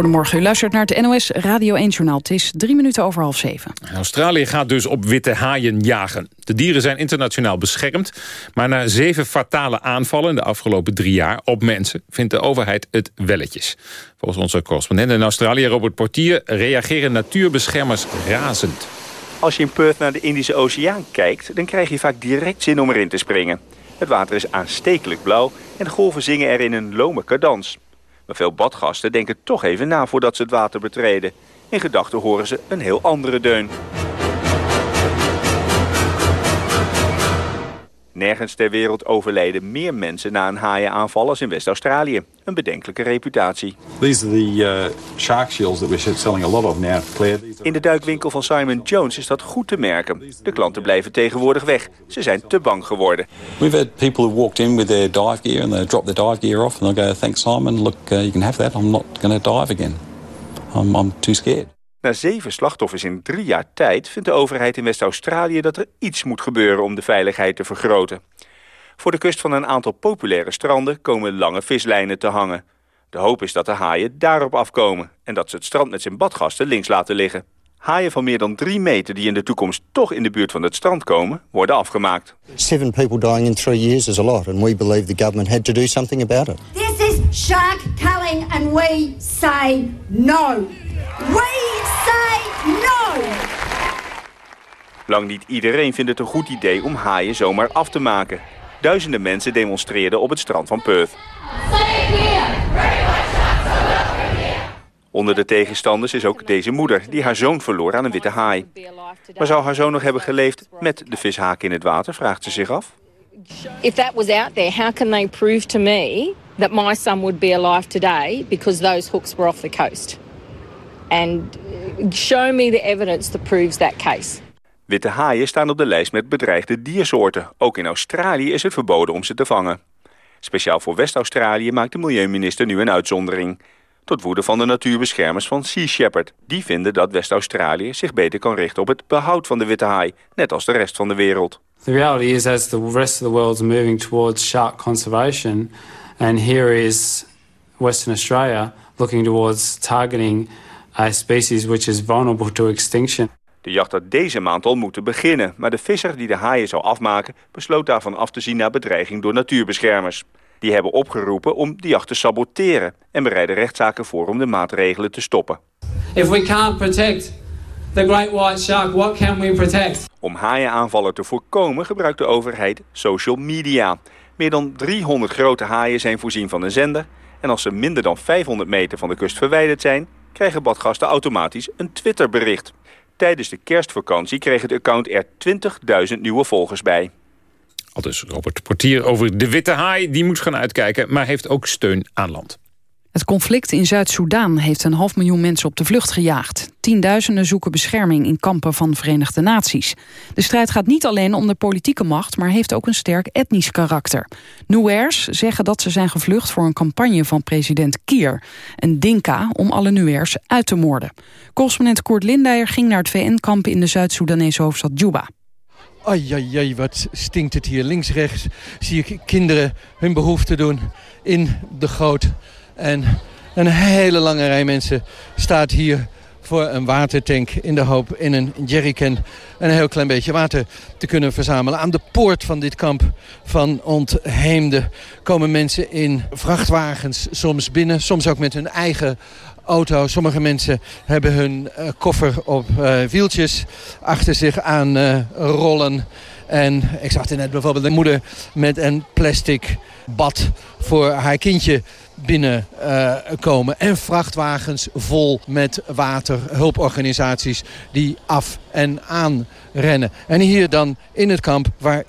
Goedemorgen, u luistert naar het NOS Radio 1-journaal. Het is drie minuten over half zeven. Australië gaat dus op witte haaien jagen. De dieren zijn internationaal beschermd. Maar na zeven fatale aanvallen in de afgelopen drie jaar op mensen... vindt de overheid het welletjes. Volgens onze correspondent in Australië, Robert Portier... reageren natuurbeschermers razend. Als je in Perth naar de Indische Oceaan kijkt... dan krijg je vaak direct zin om erin te springen. Het water is aanstekelijk blauw en de golven zingen er in een lome cadans. Maar veel badgasten denken toch even na voordat ze het water betreden. In gedachten horen ze een heel andere deun. Nergens ter wereld overleden meer mensen na een haaienaanval als in West-Australië. Een bedenkelijke reputatie. These are the uh, shark shields that we're selling a lot of now, Claire. These In de duikwinkel van Simon Jones is dat goed te merken. De klanten blijven tegenwoordig weg. Ze zijn te bang geworden. We've had people who walked in with their dive gear and they drop their dive gear off and they'll go, thanks Simon, look, uh, you can have that. I'm not going to dive again. I'm, I'm too scared. Na zeven slachtoffers in drie jaar tijd vindt de overheid in West-Australië dat er iets moet gebeuren om de veiligheid te vergroten. Voor de kust van een aantal populaire stranden komen lange vislijnen te hangen. De hoop is dat de haaien daarop afkomen en dat ze het strand met zijn badgasten links laten liggen. Haaien van meer dan drie meter die in de toekomst toch in de buurt van het strand komen, worden afgemaakt. Seven people dying in three years is a lot, and we believe the government had to do something about it. This is shark culling and we say no. We say no! Lang niet iedereen vindt het een goed idee om haaien zomaar af te maken. Duizenden mensen demonstreerden op het strand van Perth. Onder de tegenstanders is ook deze moeder, die haar zoon verloor aan een witte haai. Maar zou haar zoon nog hebben geleefd met de vishaak in het water, vraagt ze zich af. If that was out there, how can they prove to me that my son would be alive today because those hooks were off the coast? And show me the evidence that proves that case. Witte haaien staan op de lijst met bedreigde diersoorten. Ook in Australië is het verboden om ze te vangen. Speciaal voor West-Australië maakt de milieuminister nu een uitzondering. Tot woede van de natuurbeschermers van Sea Shepherd. Die vinden dat West-Australië zich beter kan richten op het behoud van de witte haai. Net als de rest van de wereld. The reality is as the rest of the world is moving towards shark conservation... and here is Western Australia looking towards targeting a species which is vulnerable to extinction. De jacht had deze maand al moeten beginnen, maar de visser die de haaien zou afmaken besloot daarvan af te zien naar bedreiging door natuurbeschermers. Die hebben opgeroepen om de jacht te saboteren en bereiden rechtszaken voor om de maatregelen te stoppen. If we can't protect the great white shark, what can we protect? Om haaienaanvallen te voorkomen gebruikt de overheid social media. Meer dan 300 grote haaien zijn voorzien van een zender en als ze minder dan 500 meter van de kust verwijderd zijn, krijgen badgasten automatisch een Twitterbericht. Tijdens de kerstvakantie kreeg het account er 20.000 nieuwe volgers bij. Al dus Robert Portier over de witte haai. Die moet gaan uitkijken, maar heeft ook steun aan land. Het conflict in Zuid-Soedan heeft een half miljoen mensen op de vlucht gejaagd. Tienduizenden zoeken bescherming in kampen van Verenigde Naties. De strijd gaat niet alleen om de politieke macht... maar heeft ook een sterk etnisch karakter. Nuers zeggen dat ze zijn gevlucht voor een campagne van president Kier. Een Dinka om alle Nuers uit te moorden. Correspondent Koert Lindeyer ging naar het VN-kamp... in de Zuid-Soedanese hoofdstad Juba. Ai, ai, ai, wat stinkt het hier. Links, rechts zie ik kinderen hun behoefte doen in de goot. En een hele lange rij mensen staat hier voor een watertank in de hoop in een jerrycan een heel klein beetje water te kunnen verzamelen. Aan de poort van dit kamp van ontheemden komen mensen in vrachtwagens soms binnen, soms ook met hun eigen auto. Sommige mensen hebben hun uh, koffer op uh, wieltjes achter zich aan uh, rollen. En ik zag er net bijvoorbeeld een moeder met een plastic bad voor haar kindje binnenkomen. En vrachtwagens vol met water, hulporganisaties die af en aan rennen. En hier dan in het kamp waar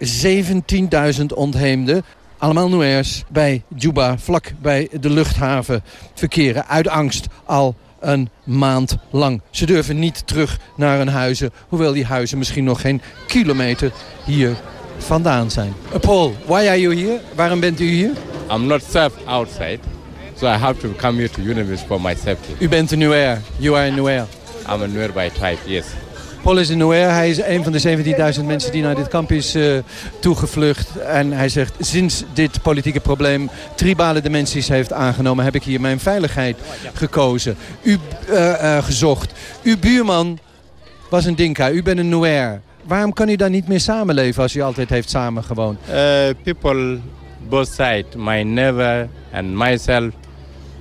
17.000 ontheemden allemaal Nuers bij Juba, vlak bij de luchthaven, verkeren. Uit angst al een maand lang. Ze durven niet terug naar hun huizen, hoewel die huizen misschien nog geen kilometer hier vandaan zijn. Uh, Paul, why are you here? Waarom bent u hier? I'm not safe outside, so I have to come here to Univis for my safety. U bent een Nuer. You are a Nuer. I'm a Nuer by tribe, yes. Paul is een Nuer. Hij is een van de 17.000 mensen die naar dit kamp is uh, toegevlucht. En hij zegt, sinds dit politieke probleem tribale dimensies heeft aangenomen... heb ik hier mijn veiligheid gekozen. U uh, uh, gezocht. Uw buurman was een Dinka. U bent een Nuer. Waarom kan u dan niet meer samenleven als u altijd heeft samengewoond? people, both sides, my neighbor and myself,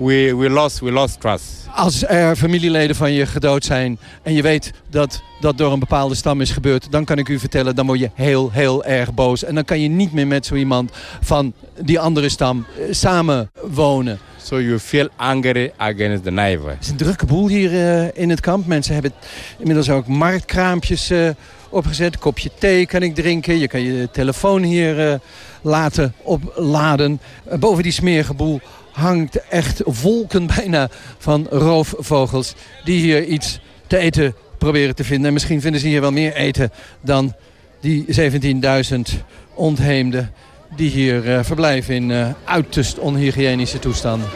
we, we, lost, we lost trust. Als er familieleden van je gedood zijn en je weet dat dat door een bepaalde stam is gebeurd... dan kan ik u vertellen, dan word je heel, heel erg boos. En dan kan je niet meer met zo iemand van die andere stam uh, samen wonen. So you feel angry against the neighbor. Het is een drukke boel hier uh, in het kamp. Mensen hebben inmiddels ook marktkraampjes uh, opgezet. Een kopje thee kan ik drinken. Je kan je telefoon hier laten opladen. boven die smerige boel hangt echt wolken bijna van roofvogels die hier iets te eten proberen te vinden. En misschien vinden ze hier wel meer eten dan die 17.000 ontheemden die hier uh, verblijven in uh, uiterst onhygiënische toestanden.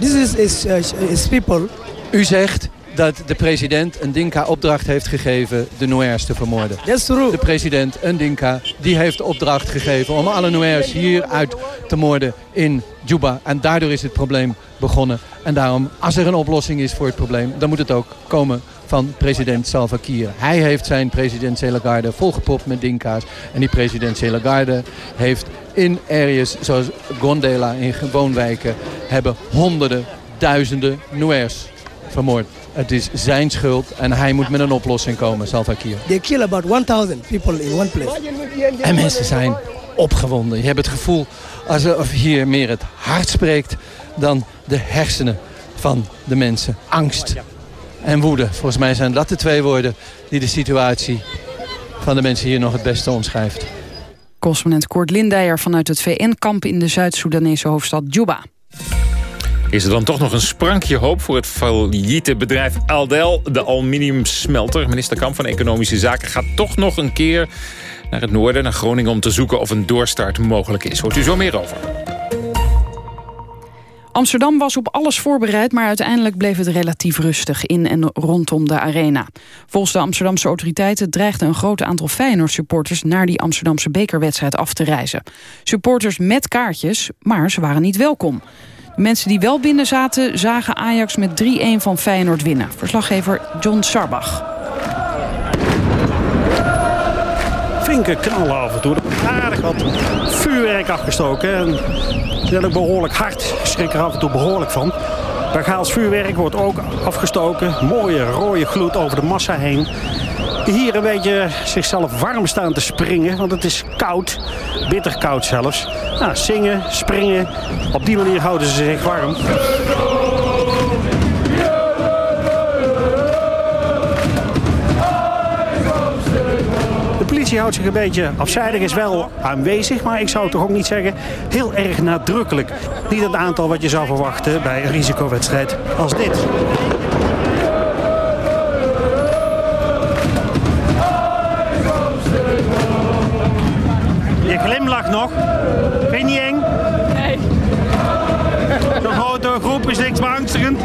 This is, is, uh, is people. U zegt dat de president een Dinka opdracht heeft gegeven de Nuers te vermoorden. That's true. De president, een Dinka, die heeft opdracht gegeven om alle Nuers hier uit te moorden in Juba. En daardoor is het probleem begonnen. En daarom, als er een oplossing is voor het probleem, dan moet het ook komen van president Salva Kiir. Hij heeft zijn presidentiële garde volgepropt met Dinka's. En die presidentiële garde heeft in areas zoals Gondela, in woonwijken, hebben honderden, duizenden Nuers vermoord. Het is zijn schuld en hij moet met een oplossing komen, Salva Kiir. They kill about 1000 people in one place. En mensen zijn opgewonden. Je hebt het gevoel alsof hier meer het hart spreekt dan de hersenen van de mensen. Angst en woede. Volgens mij zijn dat de twee woorden die de situatie van de mensen hier nog het beste omschrijft. Correspondent Kort Lindijer vanuit het VN-kamp in de Zuid-Soedanese hoofdstad Juba. Is er dan toch nog een sprankje hoop voor het failliete bedrijf Aldel, de aluminiumsmelter? Minister Kamp van Economische Zaken gaat toch nog een keer naar het noorden, naar Groningen... om te zoeken of een doorstart mogelijk is. Hoort u zo meer over. Amsterdam was op alles voorbereid, maar uiteindelijk bleef het relatief rustig in en rondom de arena. Volgens de Amsterdamse autoriteiten dreigde een groot aantal Feyenoord-supporters naar die Amsterdamse bekerwedstrijd af te reizen. Supporters met kaartjes, maar ze waren niet welkom. Mensen die wel binnen zaten, zagen Ajax met 3-1 van Feyenoord winnen. Verslaggever John Sarbach. Flinke knallen af en toe. Aardig wat vuurwerk afgestoken. En zijn ook behoorlijk hard. Ik schrik er af en toe behoorlijk van. Bagaals vuurwerk wordt ook afgestoken. Mooie rode gloed over de massa heen. Hier een beetje zichzelf warm staan te springen. Want het is koud. Bitter koud zelfs. Nou, zingen, springen. Op die manier houden ze zich warm. Politie houdt zich een beetje afzijdig, is wel aanwezig, maar ik zou toch ook niet zeggen heel erg nadrukkelijk. Niet het aantal wat je zou verwachten bij een risicowedstrijd als dit. Je glimlacht nog. Vind je niet eng? Nee. Zo'n grote groep is niks beangstigend.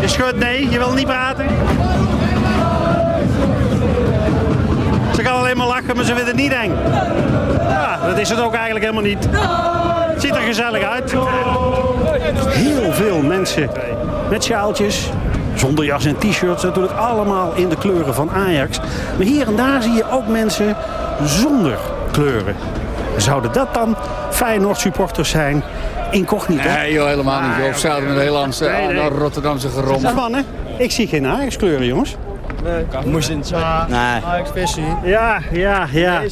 Je schudt nee, je wil niet praten. Alleen maar lachen, maar ze vinden het niet eng. Ja, dat is het ook eigenlijk helemaal niet. Het ziet er gezellig uit. Heel veel mensen met sjaaltjes, zonder jas en t-shirts. Natuurlijk allemaal in de kleuren van Ajax. Maar hier en daar zie je ook mensen zonder kleuren. Zouden dat dan Feyenoord supporters zijn? Incognito? Nee joh, helemaal niet. Of zouden we een heel Amsterdam, Rotterdamse gerom. Mannen, ik zie geen Ajax kleuren jongens. Nee, moest je niet zeggen. Nee. Ajax-versie. Ja, ja, ja.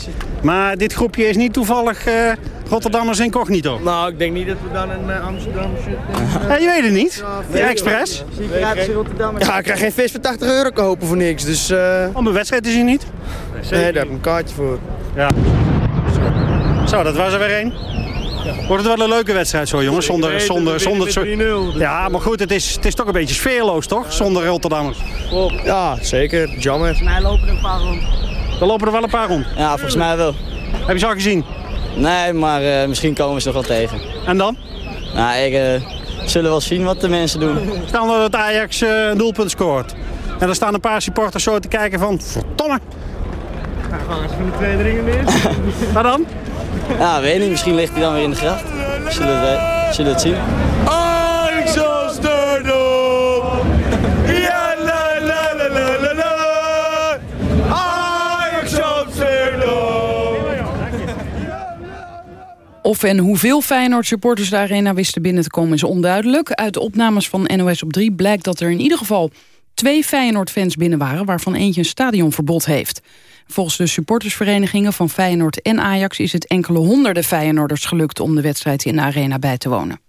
Maar dit groepje is niet toevallig eh, Rotterdammers incognito. Nou, ik denk niet dat we dan een uh, Amsterdam zitten. Ja, je weet het niet. Ja, expres. Zie je gratis in Rotterdam? Ja, ik krijg geen vis voor 80 euro kopen voor niks. Dus, eh Om een wedstrijd te zien niet? Nee, daar heb ik een kaartje voor. Ja. Zo, dat was er weer één. Wordt het wel een leuke wedstrijd zo, jongens? Zonder, zonder, we zonder, winnen met 3-0, dus- Ja, maar goed, het is, het is toch een beetje sfeerloos, toch? Zonder Rotterdammers. Ja, zeker. Jammer. Volgens mij lopen er een paar rond. Er lopen er wel een paar rond. Ja, volgens mij wel. Heb je ze al gezien? Nee, maar eh, misschien komen we ze nog wel tegen. En dan? Nou, ik eh, zullen wel zien wat de mensen doen. Stel nou dat Ajax eh, een doelpunt scoort. En er staan een paar supporters zo te kijken van... Verdomme! Eens van de tweede ringen mis. Maar dan? Ja, weet niet. Misschien ligt hij dan weer in de gracht. Zullen we, zullen we het zien. Ajax Amsterdam! Ja, la la la la la la! Ajax Amsterdam! Of en hoeveel Feyenoord-supporters de arena wisten binnen te komen is onduidelijk. Uit de opnames van NOS op 3 blijkt dat er in ieder geval twee Feyenoord-fans binnen waren... waarvan eentje een stadionverbod heeft. Volgens de supportersverenigingen van Feyenoord en Ajax... is het enkele honderden Feyenoorders gelukt om de wedstrijd in de arena bij te wonen.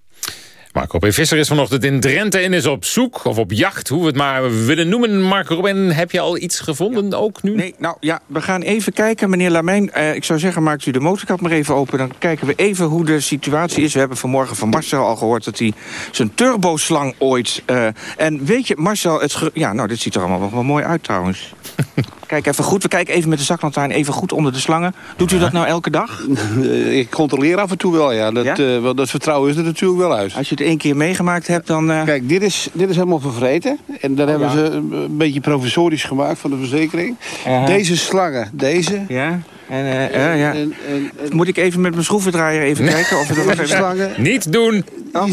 Marco P. Visser is vanochtend in Drenthe en is op zoek, of op jacht, hoe we het maar willen noemen. Marco Robin, heb je al iets gevonden, ook nu? Nee, nou ja, we gaan even kijken, meneer Lamijn. Eh, ik zou zeggen, maakt u de motorkap maar even open. Dan kijken we even hoe de situatie is. We hebben vanmorgen van Marcel al gehoord dat hij zijn turboslang ooit... eh, en weet je, Marcel, het ja, nou, dit ziet er allemaal wel mooi uit trouwens. Kijk even goed, we kijken even met de zaklantaarn even goed onder de slangen. Doet u dat nou elke dag? Ik controleer af en toe wel, ja. Dat, Ja? eh, dat vertrouwen is er natuurlijk wel uit. Als je het één keer meegemaakt hebt, dan... eh, Kijk, dit is, dit is helemaal vervreten. En daar hebben ja. ze een beetje provisorisch gemaakt van de verzekering. Deze slangen, deze. Ja, en, eh, ja, ja. En, en, en- Moet ik even met mijn schroevendraaier even kijken? Of het er nog even... slangen. Niet doen!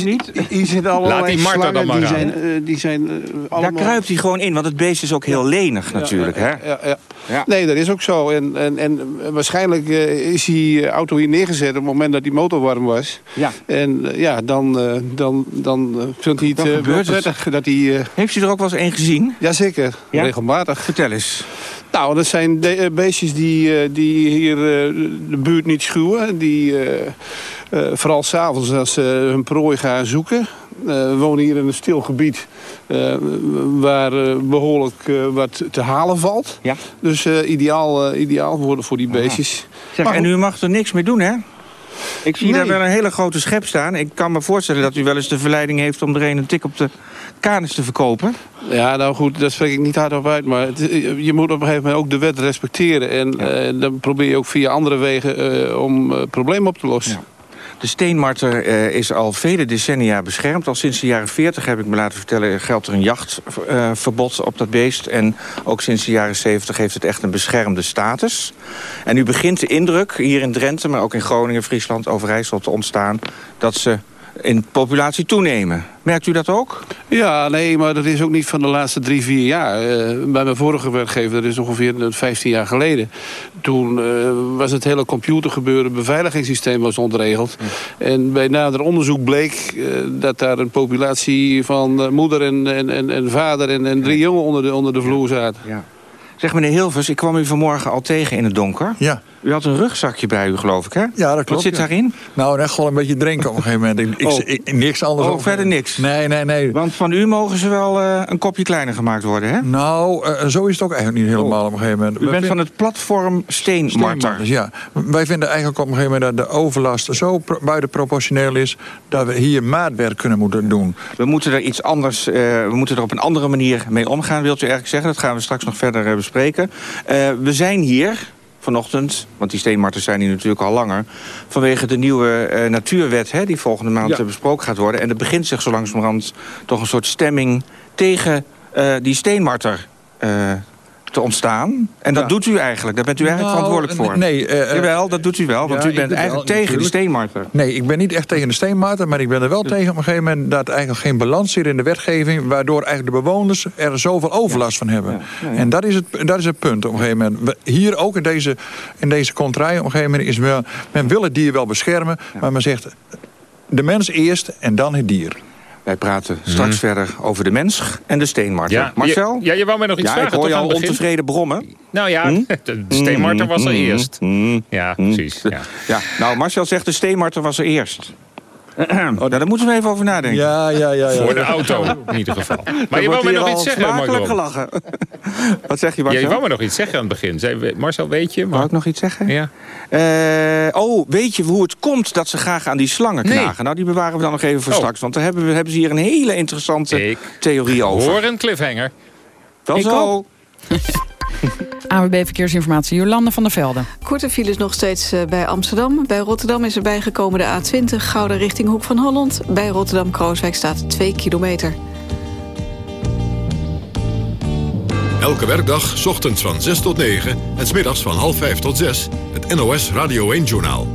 Niet? Hier zitten allerlei Laat die dan maar die aan. zijn, eh, die zijn eh, Daar allemaal... kruipt hij gewoon in, want het beest is ook heel lenig natuurlijk. hè? Ja, ja. Ja. Nee, dat is ook zo. En, en, en waarschijnlijk eh, is die eh, auto hier neergezet op het moment dat die motor warm was. Ja. En eh, ja, dan, eh, dan, dan eh, vindt hij het eh, prettig dat hij... eh, Heeft u er ook wel eens een gezien? Jazeker, Ja? regelmatig. Vertel eens. Nou, dat zijn de- eh, beestjes die, eh, die hier eh, de buurt niet schuwen. Die vooral s'avonds als ze hun prooi gaan zoeken. We wonen hier in een stil gebied waar eh, behoorlijk eh, wat te halen valt. Ja. Dus ideaal, ideaal voor, voor die beestjes. Zeg, Maar en u mag er niks mee doen, hè? Ik zie Nee. daar wel een hele grote schep staan. Ik kan me voorstellen dat u wel eens de verleiding heeft... om er een een tik op de kanus te verkopen. Ja, nou goed, daar spreek ik niet hardop uit. Maar het- je moet op een gegeven moment ook de wet respecteren. En eh, dan probeer je ook via andere wegen eh, om eh, problemen op te lossen. De steenmarter eh, is al vele decennia beschermd. Al sinds de jaren 40 heb ik me laten vertellen... geldt er een jachtverbod op dat beest. En ook sinds de jaren 70 heeft het echt een beschermde status. En nu begint de indruk hier in Drenthe... maar ook in Groningen, Friesland, Overijssel te ontstaan... dat ze in populatie toenemen. Merkt u dat ook? Ja, nee, maar dat is ook niet van de laatste drie, vier jaar. Eh, bij mijn vorige werkgever, dat is ongeveer 15 jaar geleden. Toen eh, was het hele computergebeuren, beveiligingssysteem was ontregeld. En bij nader onderzoek bleek eh, dat daar een populatie van eh, moeder en, en, en, en vader en, en drie jongen onder de, onder de vloer zaten. Ja. Zeg meneer Hilvers, ik kwam u vanmorgen al tegen in het donker. Ja. U had een rugzakje bij u, geloof ik, hè? Ja, dat klopt. Wat zit ja. daarin? Nou, echt gewoon een beetje drinken op een gegeven moment. Ik, ik, Oh. ik- niks anders. Oh, op- verder niks? Nee, nee, nee. Want van u mogen ze wel eh, een kopje kleiner gemaakt worden, hè? Nou, eh, zo is het ook eigenlijk niet helemaal op een gegeven moment. U bent vinden- van het platform Steenmarter. Ja. Wij vinden eigenlijk op een gegeven moment dat de overlast zo pro- buitenproportioneel is... dat we hier maatwerk kunnen moeten doen. We moeten er iets anders, eh, we moeten er op een andere manier mee omgaan, wilt u eigenlijk zeggen. Dat gaan we straks nog verder bespreken. We zijn hier vanochtend, want die steenmarters zijn hier natuurlijk al langer... vanwege de nieuwe eh, natuurwet hè, die volgende maand Ja. eh, besproken gaat worden. En er begint zich zo langzamerhand toch een soort stemming tegen eh, die steenmarter... te ontstaan. En dat Ja. doet u eigenlijk. Daar bent u eigenlijk Nou, verantwoordelijk voor. nee, eh, Jawel, dat doet u wel. Want Ja, u bent eigenlijk wel, tegen natuurlijk. steenmarter. Nee, ik ben niet echt tegen de steenmarter... maar ik ben er wel tegen op een gegeven moment... dat er eigenlijk geen balans zit in de wetgeving... waardoor eigenlijk de bewoners er zoveel overlast van hebben. En dat is, het, dat is het punt op een gegeven moment. Hier ook in deze, in deze contraille op een gegeven moment... is wel, men wil het dier wel beschermen... maar men zegt de mens eerst en dan het dier. Wij praten straks verder over de mens en de steenmarter. Ja, Marcel? je- ja, je wou mij nog iets ja, vragen, ik hoor je al ontevreden brommen. Nou ja, Hm? de steenmarter was er eerst. Ja, precies. Ja. Ja, nou, Marcel zegt de steenmarter was er eerst. Nou, daar moeten we even over nadenken. Ja, ja, ja. ja. Voor de auto, in ieder geval. Maar je wou mij nog iets zeggen, Smakelijk Marco. gelachen. Wat zeg je, Ja, Marcel? je wou me nog iets zeggen aan het begin. Zei, Marcel, weet je? Wou ik nog iets zeggen? Ja. Eh, oh, weet je hoe het komt dat ze graag aan die slangen Nee. knagen? Nou, die bewaren we dan nog even voor Oh. straks. Want daar hebben, we, hebben ze hier een hele interessante Ik theorie over. Hoor een cliffhanger. Wel Ik zo. AWB Verkeersinformatie, Jolande van der Velde. Korte files nog steeds eh, bij Amsterdam. Bij Rotterdam is er bijgekomen de A20, Gouda richting Hoek van Holland. Bij Rotterdam-Krooswijk staat 2 kilometer. Elke werkdag, 's ochtends van 6 tot 9 en 's middags van half 5 tot 6. Het NOS Radio 1-journaal.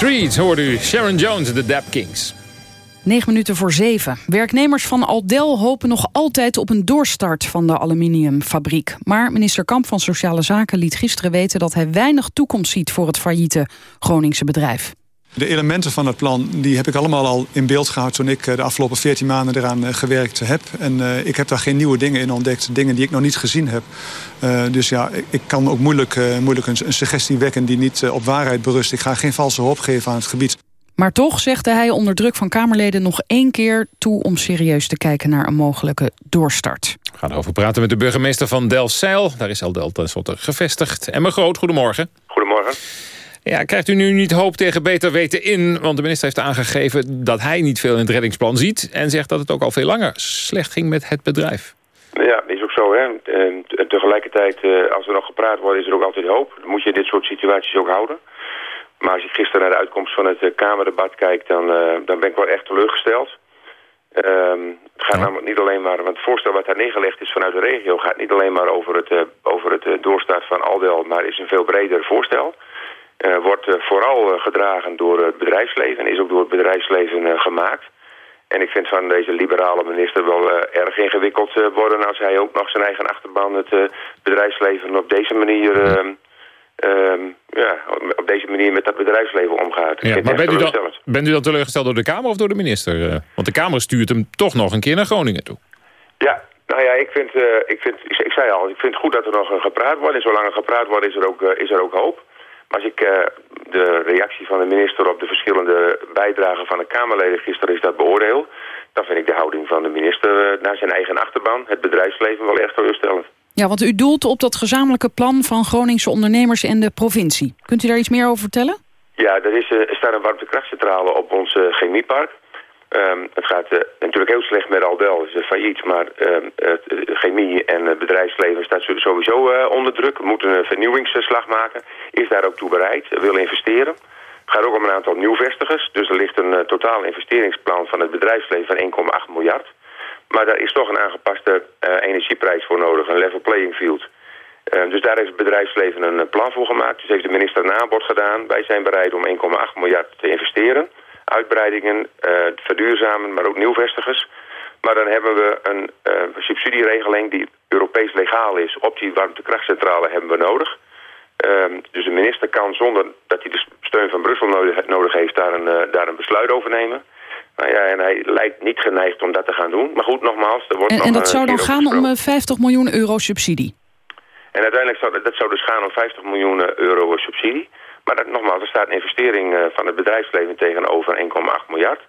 Retreat hoorde u Sharon Jones, de Dap Kings. 9 minuten voor 7. Werknemers van Aldel hopen nog altijd op een doorstart van de aluminiumfabriek. Maar minister Kamp van Sociale Zaken liet gisteren weten dat hij weinig toekomst ziet voor het failliete Groningse bedrijf. De elementen van het plan die heb ik allemaal al in beeld gehad... toen ik eh, de afgelopen 14 maanden eraan eh, gewerkt heb. En uh, ik heb daar geen nieuwe dingen in ontdekt. Dingen die ik nog niet gezien heb. Uh, dus ja, ik kan ook moeilijk, uh, moeilijk een, een, suggestie wekken die niet uh, op waarheid berust. Ik ga geen valse hoop geven aan het gebied. Maar toch zegde hij onder druk van Kamerleden nog één keer toe... om serieus te kijken naar een mogelijke doorstart. We gaan erover praten met de burgemeester van Delfzijl. Daar is Aldel tenslotte gevestigd. Emma Groot, goedemorgen. Goedemorgen. Ja, krijgt u nu niet hoop tegen beter weten in? Want de minister heeft aangegeven dat hij niet veel in het reddingsplan ziet... en zegt dat het ook al veel langer slecht ging met het bedrijf. Ja, is ook zo. Hè. En tegelijkertijd, eh, als er nog gepraat wordt, is er ook altijd hoop. Dan moet je dit soort situaties ook houden. Maar als je gisteren naar de uitkomst van het eh, Kamerdebat kijkt, dan, uh, dan ben ik wel echt teleurgesteld. Um, het gaat namelijk niet alleen maar, want het voorstel wat daar neergelegd is vanuit de regio gaat niet alleen maar over het, over het doorstart van Aldel, maar is een veel breder voorstel. Uh, wordt vooral gedragen door het bedrijfsleven en is ook door het bedrijfsleven gemaakt. En ik vind van deze liberale minister wel erg ingewikkeld worden als hij ook nog zijn eigen achterban het bedrijfsleven op deze manier ehm, Um, ja, op deze manier met dat bedrijfsleven omgaat. Ja, maar bent u, dan, bent u dan teleurgesteld door de Kamer of door de minister? Want de Kamer stuurt hem toch nog een keer naar Groningen toe. Ja, nou ja, ik vind, uh, ik, vind ik, ik, zei al, ik vind het goed dat er nog gepraat wordt. En zolang er gepraat wordt is er ook, uh, is er ook hoop. Maar als ik de reactie van de minister op de verschillende bijdragen van de Kamerleden gisteren is dat beoordeel... dan vind ik de houding van de minister naar zijn eigen achterban, het bedrijfsleven, wel echt teleurstellend. Ja, want u doelt op dat gezamenlijke plan van Groningse ondernemers en de provincie. Kunt u daar iets meer over vertellen? Ja, er, is, er staat een warmtekrachtcentrale op ons chemiepark. Um, het gaat uh, natuurlijk heel slecht met Aldel, is failliet, maar um, chemie en het bedrijfsleven staat sowieso uh, onder druk. We moeten een vernieuwingsslag maken, is daar ook toe bereid, wil investeren. Het gaat ook om een aantal nieuwvestigers, dus er ligt een totaal investeringsplan van het bedrijfsleven van 1,8 miljard. Maar daar is toch een aangepaste energieprijs voor nodig, een level playing field. Uh, dus daar heeft het bedrijfsleven een plan voor gemaakt. Dus heeft de minister een aanbod gedaan. Wij zijn bereid om 1,8 miljard te investeren. Uitbreidingen, uh, verduurzamen, maar ook nieuwvestigers. Maar dan hebben we een subsidieregeling die Europees legaal is. Op die warmtekrachtcentrale hebben we nodig. Ehm, dus de minister kan zonder dat hij de steun van Brussel nodig, nodig heeft daar een, daar een besluit over nemen. Nou ja, en hij lijkt niet geneigd om dat te gaan doen. Maar goed, nogmaals, er wordt En, nog en dat zou dan gaan om 50 miljoen euro subsidie? En uiteindelijk zou dat zou dus gaan om 50 miljoen euro subsidie. Maar dat, nogmaals, er staat een investering uh, van het bedrijfsleven tegenover 1,8 miljard.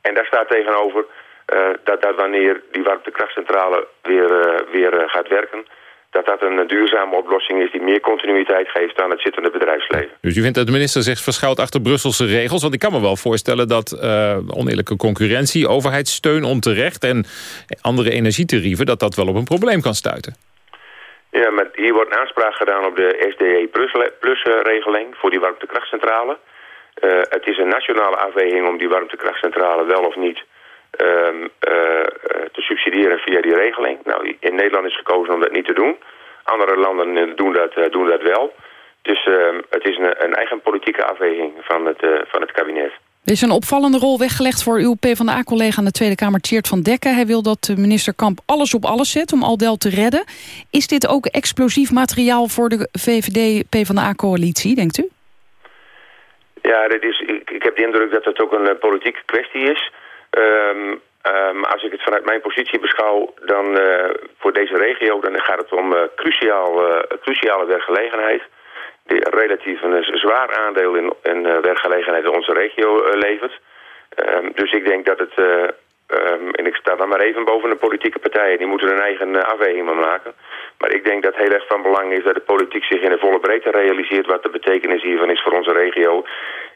En daar staat tegenover uh, dat, dat wanneer die warmtekrachtcentrale weer, uh, weer gaat werken dat dat een duurzame oplossing is die meer continuïteit geeft aan het zittende bedrijfsleven. Dus u vindt dat de minister zich verschuilt achter Brusselse regels? Want ik kan me wel voorstellen dat oneerlijke concurrentie, overheidssteun onterecht en andere energietarieven, dat dat wel op een probleem kan stuiten. Ja, maar hier wordt aanspraak gedaan op de SDE Plus-regeling voor die warmtekrachtcentrale. Uh, het is een nationale afweging om die warmtekrachtcentrale wel of niet um, uh, te subsidiëren via die regeling. Nou, in Nederland is gekozen om dat niet te doen. Andere landen doen dat, doen dat wel. Dus uh, het is een, een, eigen politieke afweging van het, van het kabinet. Er is een opvallende rol weggelegd voor uw PvdA-collega aan de Tweede Kamer, Tjeerd van Dekken. Hij wil dat minister Kamp alles op alles zet om Aldel te redden. Is dit ook explosief materiaal voor de VVD-PvdA-coalitie, denkt u? Ja, dit is, ik, ik, heb de indruk dat het ook een politieke kwestie is. Um, um, als ik het vanuit mijn positie beschouw, dan uh, voor deze regio dan gaat het om uh, cruciaal, cruciale werkgelegenheid. Die relatief een zwaar aandeel in, in werkgelegenheid in onze regio levert. Um, dus ik denk dat het, en ik sta dan maar even boven de politieke partijen, die moeten hun eigen afweging maar maken. Maar ik denk dat heel erg van belang is dat de politiek zich in de volle breedte realiseert wat de betekenis hiervan is voor onze regio.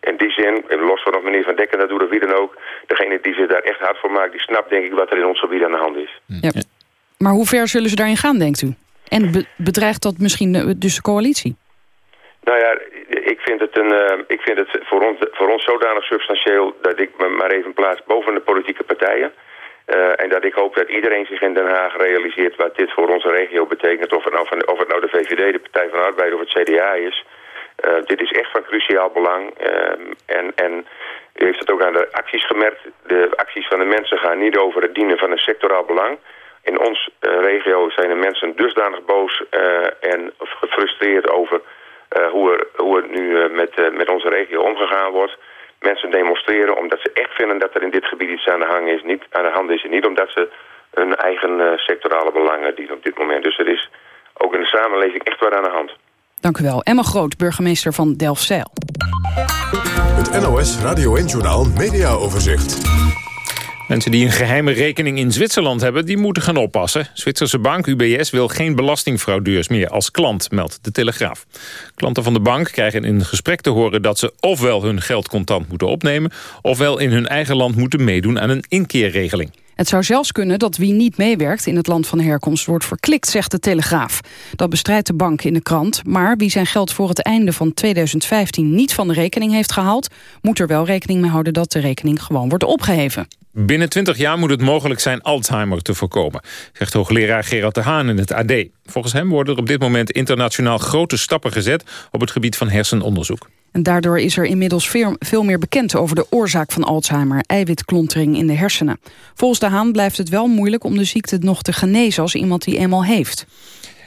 In die zin, los van of meneer Van Dekken dat doet of wie dan ook, degene die zich daar echt hard voor maakt, die snapt denk ik wat er in ons gebied aan de hand is. Ja. Maar hoe ver zullen ze daarin gaan, denkt u? En be bedreigt dat misschien dus de coalitie? Nou ja, ik vind het, een, uh, ik vind het voor, ons, voor ons zodanig substantieel dat ik me maar even plaats boven de politieke partijen. Uh, en dat ik hoop dat iedereen zich in Den Haag realiseert wat dit voor onze regio betekent. Of het nou, van, of het nou de VVD, de Partij van de Arbeid of het CDA is. Eh, dit is echt van cruciaal belang. En, en u heeft het ook aan de acties gemerkt. De acties van de mensen gaan niet over het dienen van een sectoraal belang. In ons eh, regio zijn de mensen dusdanig boos eh, en gefrustreerd over eh, hoe, er, hoe er nu eh, met, eh, met onze regio omgegaan wordt. Mensen demonstreren omdat ze echt vinden dat er in dit gebied iets aan de, hang is, niet, aan de hand is. En niet omdat ze hun eigen eh, sectorale belangen dienen op dit moment. Dus er is ook in de samenleving echt wat aan de hand. Dank u wel. Emma Groot, burgemeester van Delfzijl. Het NOS Radio 1-journaal Media Overzicht. Mensen die een geheime rekening in Zwitserland hebben, die moeten gaan oppassen. Zwitserse bank UBS wil geen belastingfraudeurs meer als klant, meldt de Telegraaf. Klanten van de bank krijgen in een gesprek te horen dat ze ofwel hun geld contant moeten opnemen, ofwel in hun eigen land moeten meedoen aan een inkeerregeling. Het zou zelfs kunnen dat wie niet meewerkt in het land van herkomst wordt verklikt, zegt de Telegraaf. Dat bestrijdt de bank in de krant, maar wie zijn geld voor het einde van 2015 niet van de rekening heeft gehaald, moet er wel rekening mee houden dat de rekening gewoon wordt opgeheven. Binnen 20 jaar moet het mogelijk zijn Alzheimer te voorkomen, zegt hoogleraar Gerard de Haan in het AD. Volgens hem worden er op dit moment internationaal grote stappen gezet op het gebied van hersenonderzoek. En daardoor is er inmiddels veel, meer bekend over de oorzaak van Alzheimer, eiwitklontering in de hersenen. Volgens de Haan blijft het wel moeilijk om de ziekte nog te genezen als iemand die eenmaal heeft.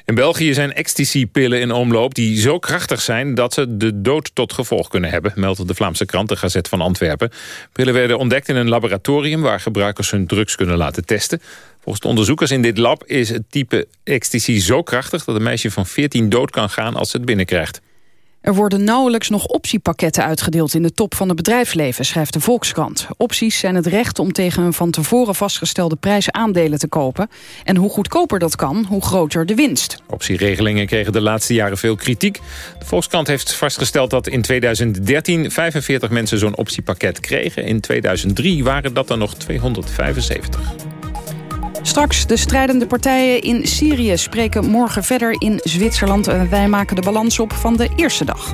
In België zijn ecstasy-pillen in omloop die zo krachtig zijn... dat ze de dood tot gevolg kunnen hebben, meldt de Vlaamse krant de Gazet van Antwerpen. Pillen werden ontdekt in een laboratorium... waar gebruikers hun drugs kunnen laten testen. Volgens de onderzoekers in dit lab is het type ecstasy zo krachtig... dat een meisje van 14 dood kan gaan als ze het binnenkrijgt. Er worden nauwelijks nog optiepakketten uitgedeeld in de top van het bedrijfsleven, schrijft de Volkskrant. Opties zijn het recht om tegen een van tevoren vastgestelde prijs aandelen te kopen. En hoe goedkoper dat kan, hoe groter de winst. Optieregelingen kregen de laatste jaren veel kritiek. De Volkskrant heeft vastgesteld dat in 2013 45 mensen zo'n optiepakket kregen. In 2003 waren dat er nog 275. Straks de strijdende partijen in Syrië spreken morgen verder in Zwitserland. Wij maken de balans op van de eerste dag.